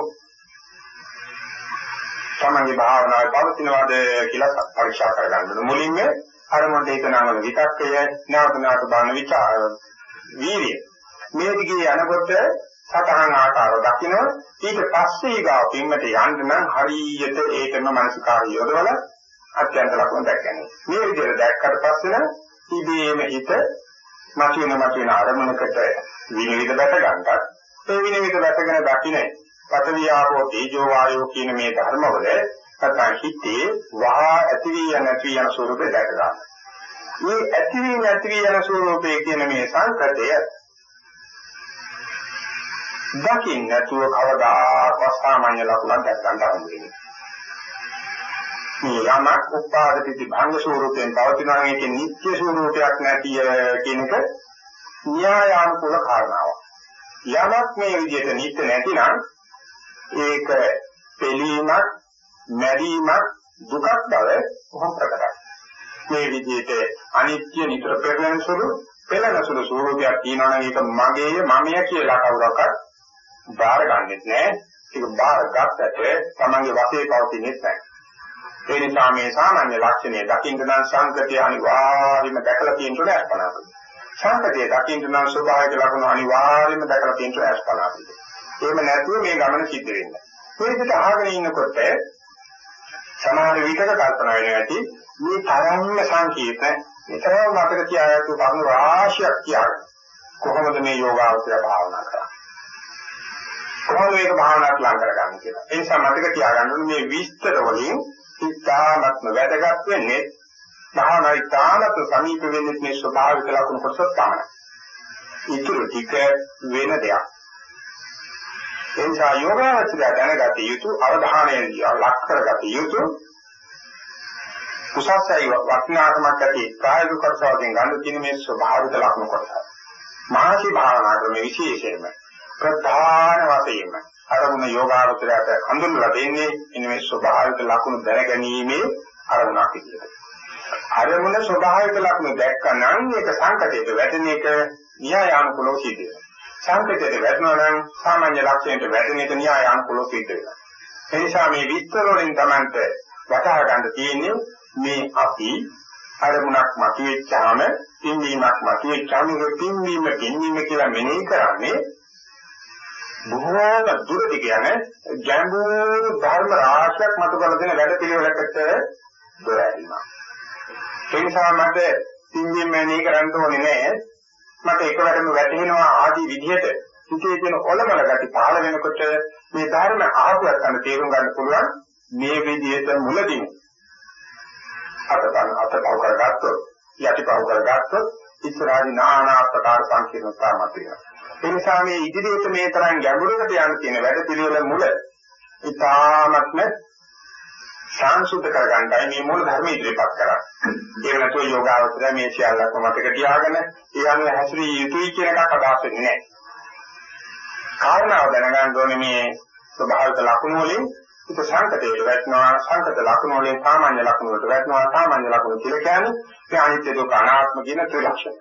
තමන්ගේ භාවනාවේ පවතිනවාද කියලා පරීක්ෂා කරගන්න ඕනේ. මුලින්ම අරමුණට ඒක නමන විතක්කය නැවත නැවත බලන විචාර වීර්ය මේ දිගේ යනකොට සතහන් ආකාර දකින්න ඊට පස්සේ ගාව පින්මට යන්න නම් හරියට ඒකම මානසිකාරය යොදවල අත්‍යන්ත ලක්ෂණ දැක්කන්නේ මේ විදිහට දැක්කට පස්සේ නම් ඉබේම හිත මතුවෙන මතුවෙන අරමුණකට විනිවිද දැක ගන්නත් ඒ විනිවිද දැකගෙන දකින්නේ පඨවි ආපෝ තේජෝ වායෝ කියන මේ ධර්මවල නැත්නම් හිතේ වහා ඇති වී යන නැති යන ස්වરૂපේ දැක ගන්න. මේ ඇති වී නැති වී යන ස්වરૂපේ කියන මේ සංකතය දකින්න නැතුව කවදාකවත් සාමාන්‍ය ලකුණක් දැක් ගන්න හම්බෙන්නේ. මේ යමක් උපාදිතී භංග ස්වරූපයෙන් පවතිනවා නම් ඒකේ නිත්‍ය ස්වරූපයක් නැති කියන එක න්‍යායානුකූල කාරණාවක්. යමක් මේ විදිහට නිත්‍ය නැතිනම් ඒක පිළීමක්, මැරීමක්, දුකක් බව කොහොම ප්‍රකටයි. මේ විදිහට අනිත්‍ය නිතර පෙරලෙන සුළු පෙළෙන සුළු ස්වරූපයක් තියෙනවා නම් ඒක මගේය, මමය කියලා කවුරක්වත් බාර ගන්නෙත් නෑ. ඒක බාරගත්තට තමන්ගේ වශයෙන් පවතින්නේ නැහැ. ඒ නිසා මේ සාමාන්‍ය ලක්ෂණය දකින්න නම් සංකතිය අනිවාර්යයෙන්ම දැකලා තියෙන්න ඕනේ අස්පනාපද. සංකතිය දකින්න නම් ස්වභාවික ලක්ෂණ අනිවාර්යයෙන්ම දැකලා තියෙන්න ඕනේ අස්පනාපද. එහෙම නැතුව මේ ගමන සිද්ධ වෙන්නේ. මේ විදිහට අහගෙන ඉන්නකොට සමහර විටක කල්පනා වෙන ඇති මේ තරම්ම සංකීර්ණ නිතරම මතක තියාගත්තු කරුණු රාශියක් කියන්නේ කොහොමද මේ යෝගාවචර භාවනා කරන්නේ කොහොමද මේක භාවනාවට ලං කරගන්නේ කියලා ඒ නිසා මතක තියාගන්න ඕනේ මේ විස්තර වලින් ඉතාමත්ම වැදගත් වෙන්නේ භාවනා ඉතාමත් සමීප වෙන්නේ මේ ස්වභාවික ලක්ෂණ කොටස තමයි. ඊටු ටික වෙන දෙයක්. එනිසා යෝගාවචරය දැනගත යුතු අවධානයෙන් ලක් කරගත යුතු කුසස්සයි වටිනාකමක් ඇති ප්‍රායෝගික කරසවකින් ගන්න තියෙන මේ ස්වභාවික ලක්ෂණ කොටස. මානසික භාවනා ක්‍රම විශේෂයෙන්ම ප්‍රධාන වශයෙන්ම අරමුණ යෝගාවචරයට හඳුන්වලා දෙන්නේ ඉන්නේ මේ ස්වභාවික ලක්ෂණ දැනගැනීමේ අරමුණක් විදිහට. අරමුණ ස්වභාවික ලක්ෂණ දැක්කනම් ඒක සංකතයට වැටෙන එක න්‍යායානුකූලව සිද්ධ වෙනවා. සංකතයට වැටෙනවා නම් සාමාන්‍ය ලක්ෂණයට වැටෙන එක න්‍යායානුකූලව සිද්ධ වෙනවා. ඒ නිසා මේ විස්තර වලින් Tamante වටහා ගන්න තියෙන්නේ මේ අපි අරමුණක් මතුවෙච්චාම පින්වීමක් මතුවෙච්චාම ඒක පින්වීම පින්වීම කියලා මෙනෙහි කරන්නේ බොහෝම දුරට කියන ගැඹුරු ධර්ම රාශියක් මතු කරලා දෙන වැඩ පිළිවෙලකට දොර ඇරිනවා. ඒ නිසා මට පින්වීම මෙනෙහි කරන්න ඕනේ නෑ. මට එකවරම වැටෙනවා ආදී විදිහට හිතේ තියෙන ඔලමල ගති පහළ වෙනකොට මේ ධර්ම ආපුවත් ගන්න තේරුම් ගන්න පුළුවන් මේ විදිහට මුලදී අතපන් අතපව කරගත්තොත් යටිපව කරගත්තොත් ඉස්සරහදී নানা ආකාර සංකීර්ණතා මතුවෙනවා. ඒ නිසා මේ ඉදිරියට මේ තරම් ගැඹුරකට යන්න තියෙන වැඩ පිළිවෙල මුල ඉතාමත්ම සංසුද්ධ කරගන්නයි මේ මූල ධර්ම ඉදිරිපත් කරන්නේ. ඒක නැතුව යෝගාවචරය මේ සියල්ලක්ම මතක තියාගෙන ඒ අනුව හැසිරිය යුතුයි කියන එකක් අදහස් වෙන්නේ නැහැ. කාරණාව දැනගන්න ඕනේ මේ ස්වභාවික ලක්ෂණ වලින් ඒක සංකතයට වැටෙනවා සංකත ලක්ෂණ වලින් සාමාන්‍ය ලක්ෂණ වලට වැටෙනවා සාමාන්‍ය ලක්ෂණ කියලා කියන්නේ මේ අනිත්‍ය දුක්ඛ අනාත්ම කියන ත්‍රිලක්ෂණ.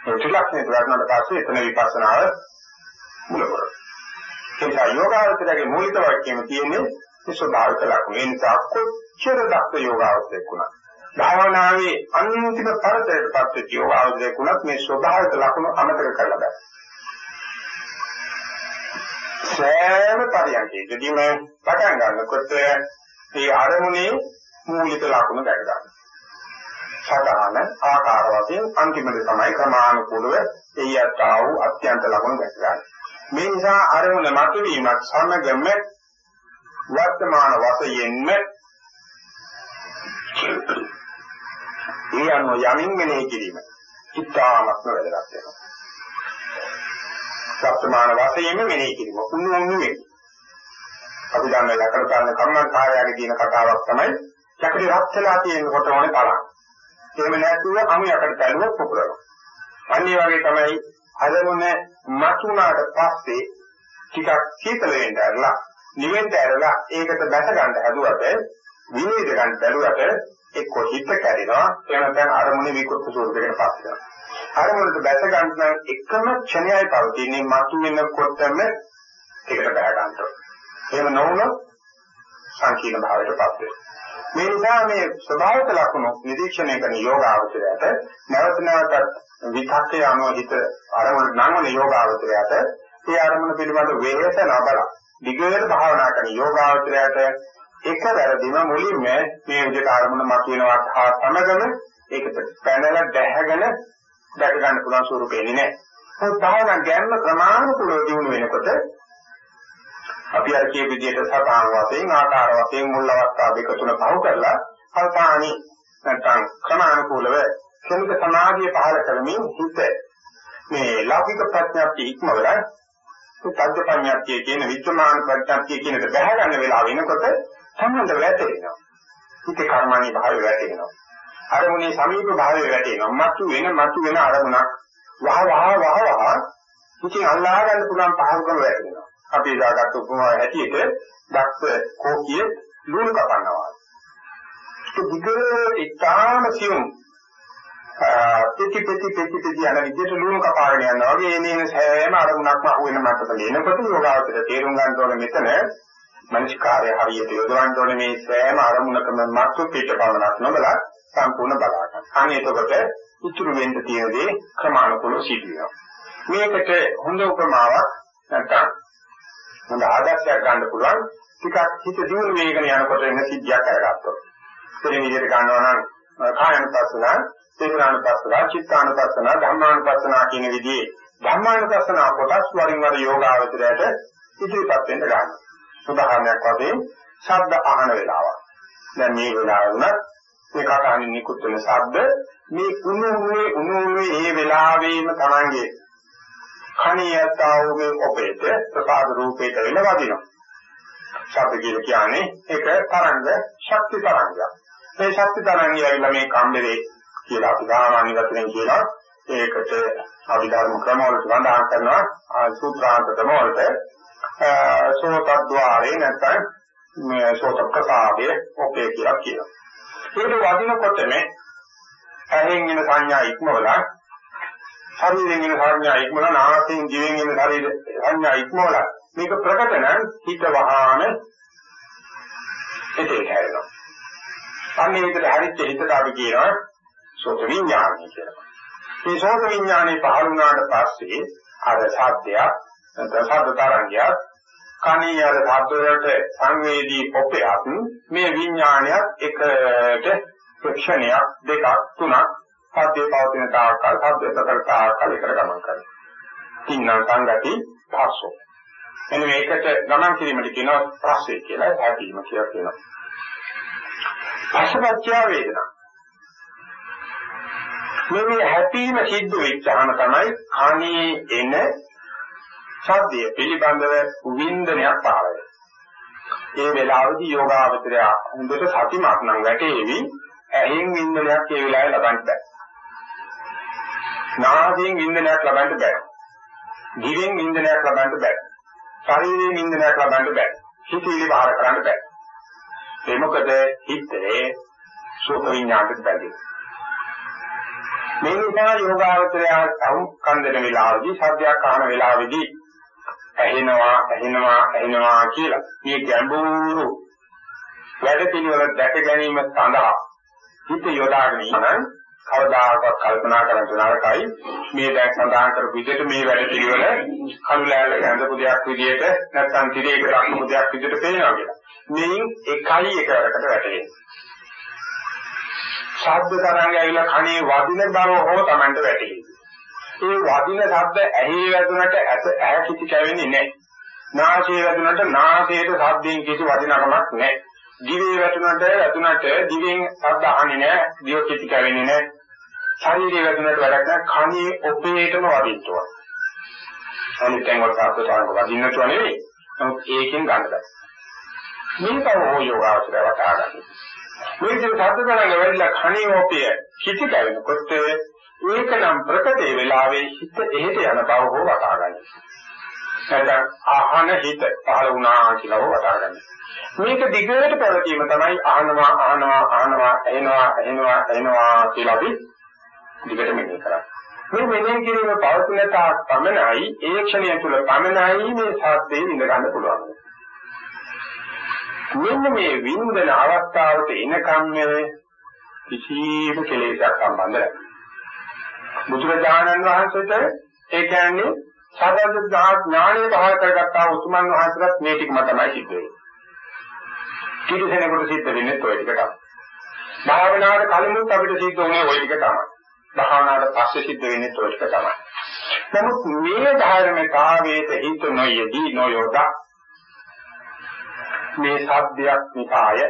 ඒ ත්‍රිලක්ෂණයට වැටෙනාට පස්සේ එතන විපස්සනාව මුල කරනවා. ඒ යෝගාවචරයේ මූලික වාක්‍යෙම තියෙන්නේ මේ ස්වභාවික ලක්ෂණ. ඒ නිසා කොච්චර දක්ෂ යෝගාවචරයක් වුණා. භාවනාවේ අන්තිම පරතරයටපත් වෙච්ච යෝගාවචරයක් වුණත් මේ ස්වභාවික ලක්ෂණ අමතක කරලා බෑ. සෑම පරියන්කේදීම පටන් ගන්නකොට මේ අරමුණේ මූලික ලක්ෂණ දැක ගන්න. සදාන ආකාර වශයෙන් අන්තිමට තමයි ක්‍රමානුකූලව එයත්තා වූ අත්‍යන්ත ලක්ෂණ දැක ගන්න. මේ නිසා අරමුණ මතුවීමත් සමගම වර්තමාන වශයෙන්ම ඒ අනුව යමින් මෙනෙහි කිරීම ඉතාමත්ම වැදගත් වෙනවා. වර්තමාන වශයෙන්ම මෙනෙහි කිරීම. උන්වන්ු නෙවෙයි. අපි දන්න ලකඩ ගන්න කම්මන්තාරයාගේ තියෙන කතාවක් තමයි යකඩ රත් වෙලා තියෙනකොට ඕනේ බලන්න. එහෙම නැතුව අමු යකඩ බැලුවොත් පුපුරනවා. අනිත් වගේ තමයි අරමුණ මතුනාට පස්සේ ටිකක් සීතල වෙන්න ඇරලා නිවෙන්න ඇරලා ඒකට බැස ගන්න හැදුවට විනීත ගන්න බැලුවට එක්ක හිත කැඩෙනවා එහෙම නැත්නම් අරමුණේ විකෘත ස්වරූපයකට පත් වෙනවා. අරමුණට බැස ගන්න එකම ක්ෂණයයි පවතින්නේ මතු වෙනකොටම ඒකට බෑ ගන්නවා. එහෙම නොවුනොත් සංකීර්ණ භාවයටපත් වෙනවා. මේ නිසා මේ ස්වභාවික ලක්ෂණ නිරීක්ෂණය කරන යෝග අවශ්‍යයට නැවත නැවතත් විතක්කේ අනුහිත අරමුණ නංවන යෝග අවශ්‍යයට ඒ අරමුණ පිළිබඳ වේහස නබල දිගට භාවනා කරන යෝග අවශ්‍යයට එක වැරදිම මුලින්ම මේ විදිහට අරමුණ මත වෙනවත් හා සමගම ඒකට පැනලා දැහැගෙන දැක ගන්න පුළුවන් ස්වරූපෙන්නේ නැහැ. ඒ භාවනා ගැම්ම ප්‍රමාණිකුලව දිනු වෙනකොට අපි අර කිය විදිහට සතාන වශයෙන් ආකාර වශයෙන් මුල් අවස්ථා දෙක තුන පහු කරලා අවසානයේ නැත්නම් ක්‍රමානුකූලව ක්ෂණික සමාධිය පහළ කරමින් හිත මේ ලෞකික ප්‍රඥාප්තිය ඉක්මවල සත්‍ය ප්‍රඥාප්තිය කියන විද්‍යමාන ප්‍රඥාප්තිය කියනට බැහැ ගන්න වෙලාව වෙනකොට සම්බන්ධ වැටෙනවා. හිතේ කර්මණී භාවය වැටෙනවා. අරමුණේ සමීප භාවය වැටෙනවා. මතු වෙන මතු වෙන අරමුණක් වහ වහ වහ වහ ඉතින් අල්ලා ගන්න පුළුවන් පහසුකම වැටෙනවා. අපි දාගත් උපමාව හැටියට දක්ෂ කෝකිය ලුණු කපනවා. ඒක දිගට ඉතාම සියුම් පිටි පිටි පිටි පිටි යන විදිහට ලුණු කපාගෙන යනවා වගේ එනේන සෑම අරමුණක්ම අහු වෙන මට්ටමට එනකොට යෝගාවචර තේරුම් ගන්න ඕනේ මෙතන මනස්කාරය හරියට යොදවන්න ඕනේ මේ සෑම අරමුණකම මත්තු පිට පවනක් නොබලා සම්පූර්ණ බලා ගන්න. අනේ එතකොට උතුරු වෙන්න තියෙන දේ ක්‍රමානුකූලව සිදු වෙනවා. මේකට හොඳ උපමාවක් නැත්නම් හොඳ ආදර්ශයක් ගන්න පුළුවන් ටිකක් හිත දියුණු වේගන යනකොට එන සිද්ධියක් අරගත්තොත්. ඒ විදිහට ගන්නවා නම් කායනුපස්සන, වේදනානුපස්සන, චිත්තානුපස්සන, ධම්මානුපස්සන කියන විදිහේ ධම්මානුපස්සන කොටස් වරින් වර යෝගාවචරයට ඉදිරිපත් වෙන්න ගන්නවා. උදාහරණයක් වශයෙන් ශබ්ද අහන වෙලාවක්. දැන් මේ වෙලාව වුණත් මේ කතාවෙන් නිකුත් වෙන ශබ්ද මේ උණුනේ උණුනේ මේ වෙලාවෙම Tamange කණියතාවුගේ ඔපේට ප්‍රසාද රූපේට වෙන වදිනවා. ශබ්ද කියලා කියන්නේ ඒක තරංග ශක්ති තරංගයක්. මේ ශක්ති තරංගය ඇවිල්ලා මේ කම්බරේ කියලා අපි සාමාන්‍ය වචනෙන් කියනවා. ඒකට අභිධර්ම ක්‍රමවල සඳහන් කරනවා සූත්‍රාන්ත ක්‍රමවලට සෝතද්්වාරේ නැත්නම් මේ සෝත ප්‍රසාදයේ ඔපේ කියලා කියනවා. ඒක වදිනකොටම ඇහෙන් එන සංඥා ඉක්මවලා ශරීරයෙන් එන සංඥා ඉක්මවලා නාසයෙන් දිවෙන් එන ශරීර සංඥා ඉක්මවලා මේක ප්‍රකට නම් හිත වහාම එතේ හැරෙනවා. අන්නේ විතර හරිච්ච හිතට අපි කියනවා සෝත විඥානය කියලා. මේ සෝත විඥානේ පහළ වුණාට පස්සේ අර සාධ්‍යයක් දසද්ද තරංගයක් කණී අර සාධ්‍යයට සංවේදී ඔපයක් මේ විඥානයත් එකට ක්ෂණයක් දෙකක් තුනක් සාධ්‍ය පවතින තාක්කල් සාධ්‍ය ප්‍රකට තාක්කල් එකට ගමන් කරනවා. තින්න සංගති පාසෝ. එන්න මේකට ගමන් කිරීමට කියනවා ප්‍රාසය කියලා හැදීම කියලා කියනවා. පස්සපච්චය වේදනා මේ හැපීම සිද්ධ වෙච්චාම තමයි කණේ එන ශබ්දය පිළිබඳව වින්දනයක් පහළ වෙන්නේ. ඒ වෙලාවේදී යෝගාවචරය හොඳට සතිමත් නම් වැටේවි ඇහෙන් වින්දනයක් ඒ වෙලාවේ ලබන්න බෑ. නාසයෙන් වින්දනයක් ලබන්න බෑ. දිවෙන් වින්දනයක් ලබන්න බෑ. ශරීරයෙන් වින්දනයක් ලබන්න බෑ. හිතේලි බාර කරන්න බෑ. ඒ මොකද හිතේ සෝත විඥාණයට බැඳෙන්නේ. මේ නිසා යෝගාවචරය සම්කන්දන වෙලාවේදී සත්‍යයක් අහන වෙලාවේදී ඇහෙනවා ඇහෙනවා ඇහෙනවා කියලා මේ ගැඹුරු වැඩ පිළිවෙල දැක ගැනීම සඳහා හිත යොදාගෙන ඉන්න කවදාකවත් කල්පනා කරන්න නරකයි මේ දැන් සඳහන් කරපු විදිහට මේ වැඩ පිළිවෙල කළු ලෑල්ල ඇඳපු දෙයක් විදිහට නැත්නම් තිරේක රක්මු දෙයක් විදිහට පේනවා කියලා. මේන් එකයි එකකට වැටෙන්නේ. ශබ්ද තරංගය ඇවිල්ලා කනේ වදින බව හෝ Tamanට වැටහෙයි. ඒ වදින ශබ්ද ඇහි වැදුනට ඇස ඇහැ කිසි කැවෙන්නේ නැහැ. නාසයේ වැදුනට නාසයට ශබ්දයෙන් කිසි වදිනකමක් නැහැ. දිවේ වැදුනට වැදුනට දිවෙන් ශබ්ද අහන්නේ නැහැ. දිව කිසි කැවෙන්නේ නැහැ. ශරීරයේ වැදුනට වැඩක් නැහැ. කනේ ඔපේටම වදිනවා. අනිත් තැන් වල ශබ්ද තරංග වදින්නට නෙවෙයි. නමුත් ඒකෙන් ගන්න බෑ. මේක හෝ යෝගාවචරය වටහා ගන්න. මේ විදිහට සද්ද තරංග වැඩිලා කණියෝපිය කිචි කැවෙනකොට ඒකනම් ප්‍රකටේ වෙලාවේ හිත එහෙට යන බව හෝ වටහා ගන්න. නැත්නම් ආහන හිත පහළ වුණා කියලා හෝ වටහා ගන්න. මේක දිගට පැවතීම තමයි ආහනවා ආහනවා ආහනවා එනවා එනවා එනවා කියලා අපි දිගට මෙහෙය කරන්නේ. මේ මෙහෙය කිරීම පවතින තාක් පමණයි ඒ ක්ෂණය තුළ පමණයි මේ සාද්දේ විඳ ගන්න පුළුවන්. මෙන්න මේ වින්දන අවස්ථාවට එනකම් කිසිම කෙලෙසක් සම්බන්ධ නැහැ. බුදුරජාණන් වහන්සේට ඒ කියන්නේ සාධාරණ ඥාණය පහල කරගත්තා උතුමන් වහන්සේට මේ ටිකම තමයි සිද්ධ වෙන්නේ. කිරිසෙනෙකුට සිද්ධ වෙන්නේ ඔය ටික තමයි. භාවනාවට කලිනුත් අපිට සිද්ධ වුණේ ওই ටික තමයි. භාවනාවට පස්සේ සිද්ධ වෙන්නේ ඔය ටික තමයි. නමුත් මේ ධර්මතාවයේද හිත නොයදී නොයොදා මේ සද්දයක් නිසාය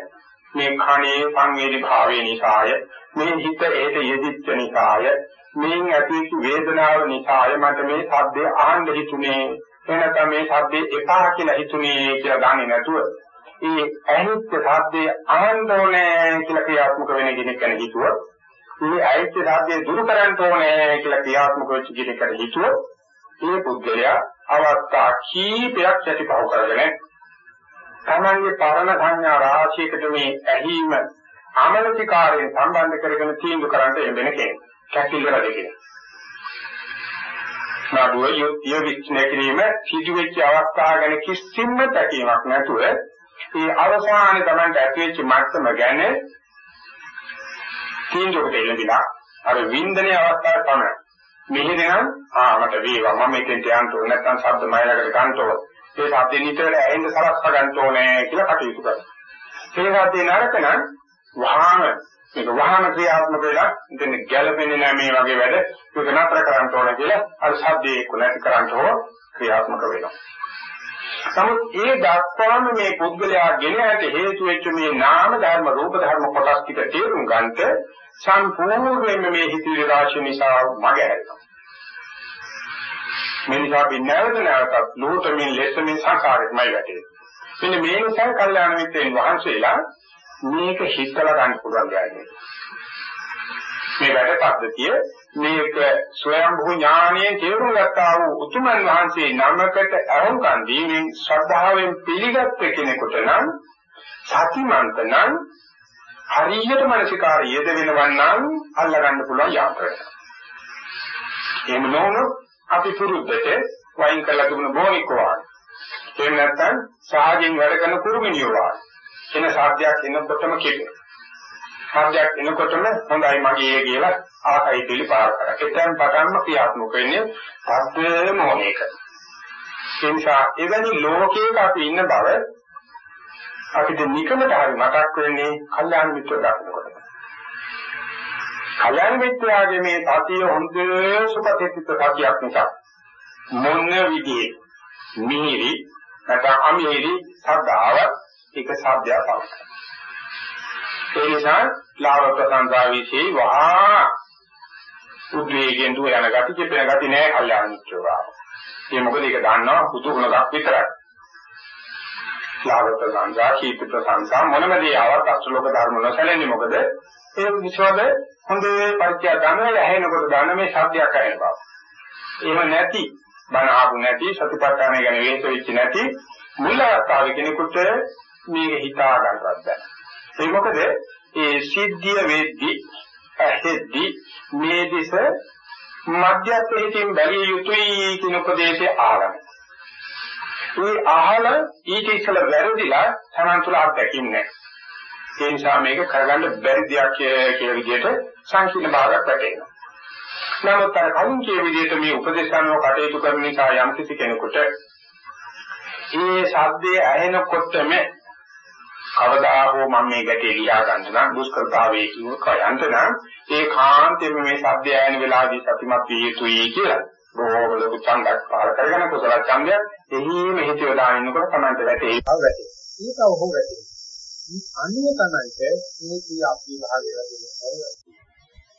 මේ කණේ සංවේදී භාවයේ නිසාය මේ හිත ඒට යෙදිච්ච නිසාය මේන් ඇතිවෙච්ච වේදනාව නිසාය මට මේ සද්දේ ආන්න හිතුනේ එනකම මේ සද්දේ එපා කියලා හිතුනේ කියලා දන්නේ නැතුව ඒ ඇහිච්ච සද්දේ ආන්න ඕනේ කියලා ක්‍රියාත්මක වෙන කෙනෙක් ගැන හිතුවොත් මේ ඇහිච්ච සද්දේ දුරු කරන්න ඕනේ කියලා ක්‍රියාත්මක වෙච්ච කෙනෙක් ගැන හිතුවොත් ඒ පුද්ගලයා අවස්ථා කීපයක් යටිපහුව කරගෙන තමන්ගේ පරණ සංඥා රාශියකට මේ ඇහිම අමනසිකාරයෙන් සම්බන්ධ කරගෙන තීන්දුව කරන්න එබෙන කෙනෙක්. කැකිල්ල වැඩ නඩුව යොත්‍ය විශ්ලේෂණය කිරීම සිදුවෙච්ච අවස්ථාව ගැන කිසිම තැකීමක් නැතුව ඒ අවසානයේ Tamanට ඇතිවෙච්ච මට්ටම ගැන තීන්දුවකට එළඹිලා අර වින්දනයේ අවස්ථාව තමයි. මෙහෙදනම් ආ මට වේවා මම මෙතෙන්ට යන්න ඕන නැත්නම් ශබ්ද මයිලකට ගන්න ඕන ඒ සද්දේ නිතර ඇහෙන්න සලස්ව ගන්න ඕනේ කියලා කටයුතු කරනවා. ඒ සද්දේ නරක නම් වහාම මේක වහාම ක්‍රියාත්මක වෙලා ඉතින් ගැළපෙන්නේ නැහැ මේ වගේ වැඩ ඒක නතර කරන්න ඕනේ කියලා අර සද්දේ කුලටි කරන්න ඕන ක්‍රියාත්මක වෙනවා. නමුත් ඒ දක්වාම මේ පුද්ගලයා ගෙන ඇට හේතු වෙච්ච මේ නාම ධර්ම රූප ධර්ම කොටස් ටික තේරුම් ගන්නට සම්පූර්ණයෙන්ම මේ හිතේ රාශිය නිසා මගහැරෙනවා. මේ නිසා විඥානද නැවතත් නූතමින් ලෙසමින් සංසාරෙමයි වැටෙන්නේ. මෙන්න මේ නිසා කල්යාණ මිත්‍රයන් වහන්සේලා මේක හිතලා ගන්න පුළුවන් ගන්නේ. මේ වැඩ පද්ධතිය මේක ස්වයංභූ ඥානයෙන් තේරුම් ගත්තා වූ උතුමන් වහන්සේ නමකට අහුම්කන් දීමෙන් ශ්‍රද්ධාවෙන් පිළිගත් කෙනෙකුට නම් සතිමන්ත නම් හරියට මානසිකාරය යෙද වෙනවන්නම් අල්ලගන්න පුළුවන් යාන්ත්‍රය. එහෙම නොවුනොත් අපි පුරුද්දට වයින් කරලා තිබුණ බෝනික් වගේ. එහෙම නැත්නම් සාහයෙන් වැඩ කරන කුරුමිනියෝ වගේ. එන සාධ්‍යයක් එනකොටම කෙරේ. සාධ්‍යයක් එනකොටම හොඳයි මගේ කියලා ආසයි පිළිපාර කරා. එතෙන් පටන්ම ක්‍රියාත්මක වෙන්නේ සත්‍ය මොහේක. ඒ නිසා එවැනි ලෝකයක අපි ඉන්න බව අපිට නිකමට හරි මතක් වෙන්නේ කල්යාණ මිත්‍ර දක්නකොට. කල්යාණ මිත්‍යාගේ මේ සතිය හොඳ සුපතිත්ත සතියක් නිසා මොන විදිහේ මිහිරි නැත්නම් අමිහිරි සදාව එක සාධ්‍යතාවක්. ඒ නිසා ලාභ ප්‍රසංසා විශ්ේ වහා උද්වේගයෙන් දුර යන ගති කිපෙන ගති නෑ කල්යාණ මිත්‍රවා. ඒ මොකද ඒක දන්නවා පුදුගුණක් විතරයි. ලාභ ප්‍රසංසා කීර්ති ප්‍රසංසා මොනම දේ ආවත් අසලෝක ධර්ම නොසැලෙන්නේ මොකද? ඒ විශ්වද හොඳේ පරිචය ගන්න ඇහෙනකොට ගන්න මේ ශබ්දයක් ඇහෙන බව. එහෙම නැති බණ ආපු නැති සතිපට්ඨානය ගැන වෙහෙස වෙච්ච නැති මුල් අවස්ථාවේ කෙනෙකුට මේක හිතා ගන්නවත් බැහැ. ඒ මොකද ඒ සිද්ධිය වෙද්දී ඇහෙද්දී මේ දිස මධ්‍යස්ථයෙන් බැලිය යුතුයි කියන උපදේශය ආරම්භ. ඒ අහල ඊට ඉස්සල වැරදිලා තමන් තුළ අත්දැකීම් නැහැ. ඒ නිසා මේක කරගන්න බැරි දෙයක් කියලා විදිහට සංකීර්ණ භාවයක් වැටෙනවා. නමුත් අර කලින් කිය විදිහට මේ උපදේශනව කටයුතු කරන නිසා යම් කිසි කෙනෙකුට ඒ ශබ්දයේ ඇහෙනකොටම කවදා හෝ මම මේ ගැටේ ලියා ගන්න නම් දුෂ්කරතාවයේ කියන කයන්ත නම් ඒ කාන්තෙම මේ ශබ්දය ඇහෙන වෙලාවදී සතිමත් විය යුතුයි කියලා බොහෝම ලොකු ඡන්දක් පාර කරගෙන කුසල ඡන්දයක් එහිම හිතියෝ දානින්නකොට තමයි වැටේ. ඒක ඔහොම වැටේ. අනුව තමයි මේ ක්‍රියා විභාගය වෙන්නේ.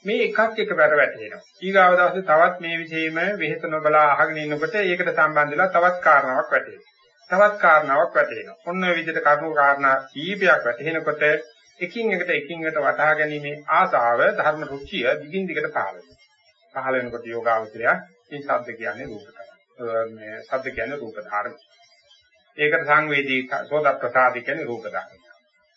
මේ එකක් එකකට වැටෙනවා. ඊගාව දවසේ තවත් මේ විශේෂම වෙහෙස නොබලා අහගෙන ඉන්නකොට ඒකට සම්බන්ධ වෙලා තවත් කාරණාවක් වැටෙනවා. තවත් කාරණාවක් වැටෙනවා. ඔන්න ඔය විදිහට කරුණු කාරණා කීපයක් වැටෙනකොට එකින් එකට එකින් එකට වටහා ගැනීමේ ආසාව ධර්ම රුචිය දිගින් දිගට පහළ වෙනවා. පහළ වෙනකොට යෝගාවචරය මේ ශබ්ද කියන්නේ රූප මේ ශබ්ද කියන්නේ රූප ධාරණ. ඒකට සංවේදී සෝද ප්‍රසාද කියන්නේ රූප ධාරණ.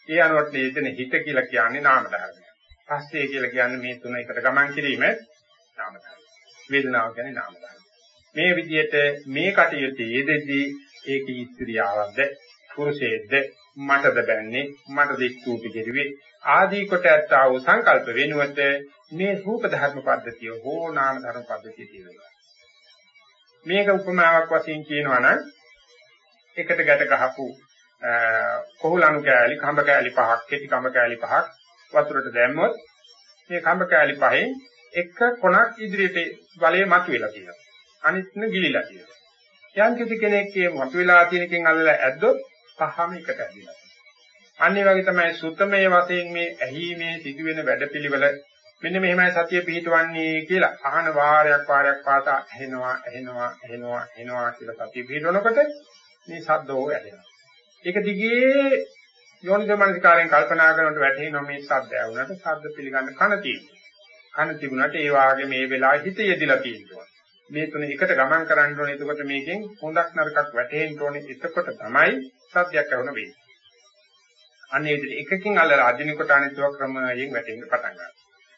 ඒ අනුවට එතන හිත කියලා කියන්නේ නාම ධර්මයක්. පස්සේ කියලා කියන්නේ මේ තුන එකට ගමන් කිරීම නාම ධර්ම. වේදනාව කියන්නේ නාම ධර්ම. මේ විදිහට මේ කටයුත්තේ යෙදෙද්දී ඒක ඉස්ත්‍රියාවක්ද පුරුෂයෙක්ද මටද බැන්නේ මට දික්කූපි කෙරුවේ ආදී කොට ඇත්තා වූ සංකල්ප වෙනුවට මේ රූප ධර්ම පද්ධතිය හෝ නාම ධර්ම පද්ධතිය තියෙනවා. මේක උපමාවක් වශයෙන් කියනවා නම් එකට ගැට ගහපු කොහුලණු කෑලි කඹ කෑලි පහක් කෙටි කඹ කෑලි පහක් වතුරට දැම්මොත් මේ කඹ කෑලි පහෙන් එක කොනක් ඉදිරියට බලයේ මතුවලා තියෙනවා. අනිත්න ගිලිලා තියෙනවා. යම් කිසි කෙනෙක් මේ මතුවලා තියෙනකින් අල්ලලා ඇද්දොත් පහම එකට ඇදිලා. අනිත් වගේ තමයි සුත්තමයේ වශයෙන් මේ ඇහිීමේ සිදුවෙන වැඩපිළිවෙල මෙන්න මෙහෙමයි සතිය පිහිටවන්නේ කියලා අහන වාරයක් වාරයක් පාසා ඇහෙනවා ඇහෙනවා ඇහෙනවා ඇහෙනවා කියලා සතිය පිහිටවනකොට මේ ශබ්දෝ ඇහෙනවා. ඒක දිගේ යෝනිසමනසිකාරයෙන් කල්පනා කරනකොට වැටහෙනවා මේ ශබ්ද ඇහුනට ශබ්ද පිළිගන්න කන තියෙනවා. කන තිබුණාට ඒ වාගේ මේ වෙලාවේ හිත යෙදිලා තියෙනවා. මේ තුන එකට ගමන් කරන්න ඕනේ. එතකොට මේකෙන් හොඳක් නරකක් වැටහෙන්න ඕනේ. එතකොට තමයි සත්‍යයක් වුණ වෙන්නේ. අන්නේ විදිහට එකකින් අල්ලලා අදිනකොට අනිත්ව ක්‍රමයෙන් වැටෙන්න පටන් ගන්නවා.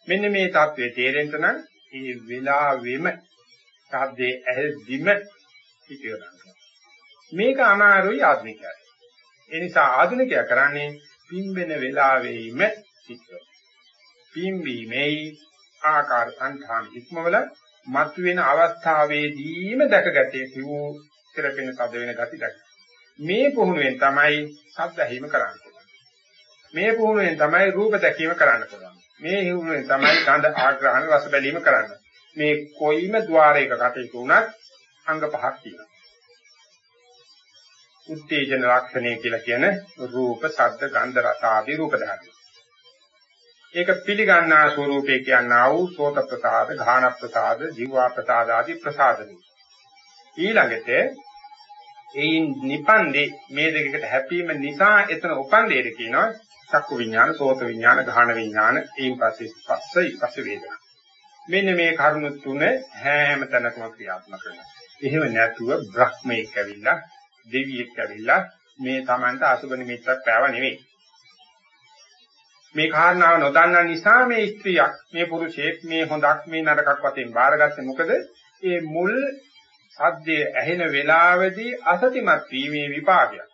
මෙන්න මේ தત્ත්වයේ තේරෙන්න නම් මේ වෙලාවෙම සාද්දේ ඇහෙද්දිම හිතියනවා. මේක අමාරුයි ආධුනිකයාට. ඒ නිසා ආධුනිකයා කරන්නේ පිම්බෙන වෙලාවෙයිම හිතනවා. පිම්බීමේ ආකාර සංඛාන හික්මවල මතුවෙන අවස්ථාවේදීම දැකගැටේ කිව් කෙරපෙන තද වෙන ගති දැක. මේ පුහුණුවෙන් තමයි ශබ්ද ඇහිම කරන්න පුළුවන්. මේ පුහුණුවෙන් තමයි රූප දැකීම කරන්න පුළුවන්. මේ පුහුණුවෙන් තමයි ගන්ධ ආග්‍රහණ රස බැලීම කරන්න. මේ කොයිම ద్వාරයක කටයුතු වුණත් අංග පහක් තියෙනවා. උත්තේජන ලක්ෂණය කියලා කියන රූප, ශබ්ද, ගන්ධ, රස ආදී රූප ධර්ම. ඒක පිළිගන්නා ස්වરૂපේ කියනා වූ සෝත ප්‍රසාද, ගාහන ප්‍රසාද, ජීවා ප්‍රසාද ආදී ප්‍රසාදනි. ඊළඟට එයින් නිපන්දේ මේ දෙකකට හැපීම නිසා එතන උපන්දේට කියනවා චක්කු විඥාන, සෝත විඥාන, ගාහන විඥාන, ඊයින් පස්සේ ස්පස්ස, ඊපස්සේ වේදනා. මෙන්න මේ කරුණු තුන හැම තැනකම ක්‍රියාත්මක වෙනවා. එහෙම නැතුව බ්‍රහ්මයෙක් ඇවිල්ලා, දෙවියෙක් ඇවිල්ලා මේ Tamanta අසුබ නිමිත්තක් පෑව නෙවෙයි. මේ කාරණාව නොදන්නා නිසා මේ ස්ත්‍රියක්, මේ පුරුෂයෙක්, මේ හොඳක්, මේ නරකක් වශයෙන් බාරගත්තේ මොකද? ඒ මුල් සද්දේ ඇහෙන වෙලාවේදී අසතිමත් වීමේ විපාකයක්.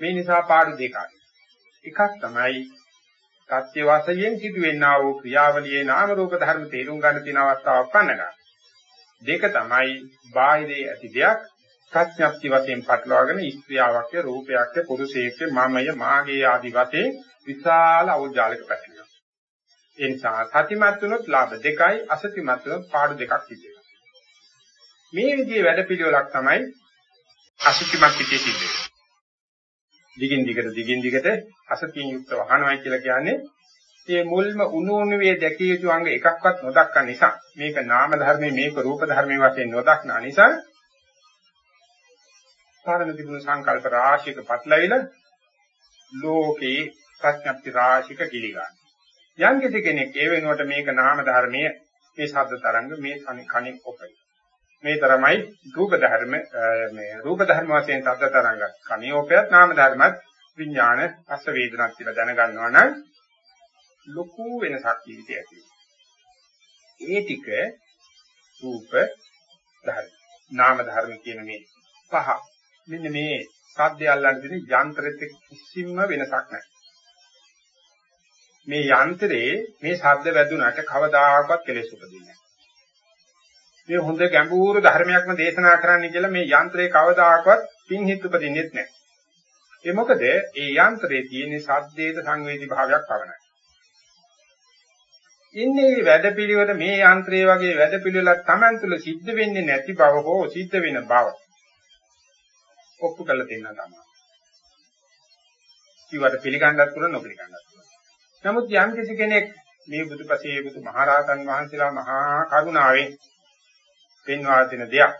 මේ නිසා පාඩු දෙකයි. එකක් තමයි සත්‍ය වශයෙන් සිදුවෙනා වූ ක්‍රියාවලියේ නාම රූප ධර්ම තේරුම් ගන්න තියෙන අවස්ථාවක් පන්නගන්න. දෙක තමයි බාහිරේ ඇති දෙයක් ප්‍රඥප්ති වශයෙන් පටලවාගෙන ස්ත්‍රියාවක් රූපයක් පුරුෂයෙක් මමය මාගේ ආදි වශයෙන් විශාල අවුජාලක පැතිරෙනවා. ඒ නිසා සතිමත් වුණොත් ලාභ දෙකයි අසතිමත් වුණොත් පාඩු දෙකක් තිබෙනවා. මේ විදිහේ වැඩපිළිවෙලක් තමයි අසතිමත් පිටේ සිද්ධ වෙන්නේ. දිගින් දිගට දිගින් දිගට අසතියෙන් යුක්ත වහනවයි කියලා කියන්නේ මේ මුල්ම උණු උණු වේ දැකිය යුතු අංග එකක්වත් නොදක්කන නිසා මේක නාම ධර්මයේ මේක රූප ධර්මයේ වශයෙන් නොදක්නා නිසා පාරණ තිබුණු සංකල්ප රාශියක පටලවිලා ලෝකේ ප්‍රඥප්ති රාශික කිලිගන්න. යම් කෙනෙක් ඒ වෙනුවට මේක නාම ධර්මයේ මේ ශබ්ද තරංග මේ කණේ ඔපයි. මේ තරමයි රූප ධර්ම මේ රූප ධර්ම වශයෙන් ශබ්ද තරංග කණේ ඔපයත් නාම ධර්මත් විඥාන අස වේදනක් කියලා දැනගන්නවා නම් ලොකු වෙනසක් ජීවිතය ඇති ඒ ටික රූප ධර්ම නාම ධර්ම කියන මේ පහ මෙන්න මේ සාධ්‍ය අල්ලන්න දෙන යන්ත්‍රෙත් කිසිම වෙනසක් නැහැ. මේ යන්ත්‍රේ මේ ශබ්ද වැදුනට කවදාකවත් කෙලෙස් උපදින්නේ නැහැ. මේ හොඳ ගැඹුරු ධර්මයක්ම දේශනා කරන්න කියලා මේ යන්ත්‍රේ කවදාකවත් පිංහිත් උපදින්නේ නැහැ. ඒ මොකද ඒ යන්ත්‍රයේ තියෙන ශබ්දේට සංවේදී භාවයක් පවණයි. ඉන්නේ වැඩපිළිවෙල මේ යන්ත්‍රයේ වගේ වැඩපිළිවෙලක් Taman තුල සිද්ධ වෙන්නේ නැති බව හෝ සිද්ධ වෙන බව ඔප්පු කරලා දෙන්නා තමයි. කිව්වට පිළිගන්නත් පුළුවන් නොපිළිගන්නත් පුළුවන්. නමුත් යම් කිසි කෙනෙක් මේ බුදුපසේ බුදු මහරහතන් වහන්සේලා මහා කරුණාවෙන් පෙන්වා දෙන දෙයක්.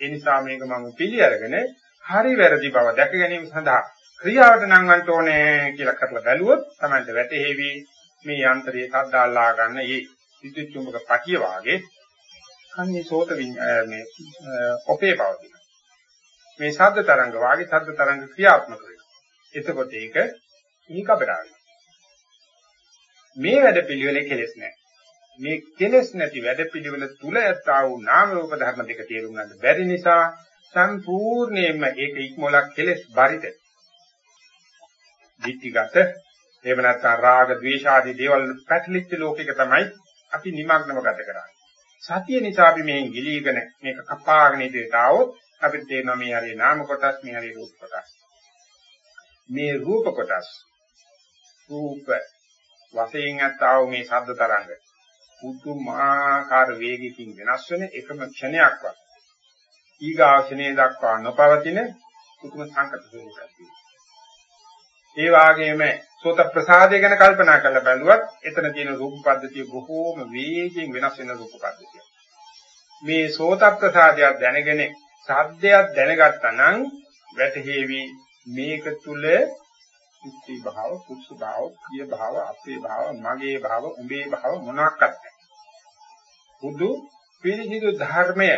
ඒ නිසා මේක මම පිළි අරගෙන හරි වැරදි බව දැක ගැනීම සඳහා ක්‍රියාවට නංවන්න ඕනේ කියලා කරලා බැලුවොත් තමයි වැටහෙවි මේ යන්ත්‍රයේ සද්දාල්ලා ගන්න මේ විද්‍යුත් චුම්බක පටිය වාගේ කන්නේ සෝත මේ ඔපේ පවතින. මේ ශබ්ද තරංග වාගේ ශබ්ද තරංග ක්‍රියාත්මක වෙනවා. එතකොට ඒක ඊකබරාවි. මේ වැඩ පිළිවෙලේ කෙලෙස් නැහැ. මේ කෙලෙස් නැති වැඩ පිළිවෙල තුල ඇත්තා වූ නාම රූප ධර්ම දෙක තේරුම් ගන්න බැරි නිසා සම්පූර්ණයෙන්ම ඒක ඉක්මොලක් කෙලෙස් බරිත. දිට්ඨිගත එහෙම නැත්නම් රාග, ద్వේෂ ආදී දේවල් පැටලිච්ච ලෝකෙක තමයි අපි නිමග්නව ගත කරන්නේ. සතිය නිසා අපි මෙහෙන් ගිලීගෙන මේක කපාගෙන ඉදිරියට આવොත් අපිට තේරෙනවා මේ හරිය නාම කොටස්, මේ හරිය රූප කොටස්. මේ රූප කොටස් රූප වශයෙන් ඇත්තව මේ ශබ්ද තරංග. පුදුමාකාර වේගයකින් වෙනස් වෙන එකම ක්ෂණයක්වත් ඊගාශනේ දක්වා නොපවතින පුදුම සංකත ස්වරූපයක් ඒ වාගේම සෝත ප්‍රසාදය ගැන කල්පනා කරලා බැලුවත් එතන තියෙන රූප පද්ධතිය බොහෝම වේගයෙන් වෙනස් වෙන රූප පද්ධතියක්. මේ සෝත ප්‍රසාදය දැනගෙන සාද්දයක් දැනගත්තා නම් වැටහෙවි මේක තුල ඉස්ති භාව, කුච්ච භාව, පිය භාව, අපේ භාව, මගේ භාව, උඹේ භාව මොනක්වත් නැහැ. බුදු පිරිසිදු ධර්මය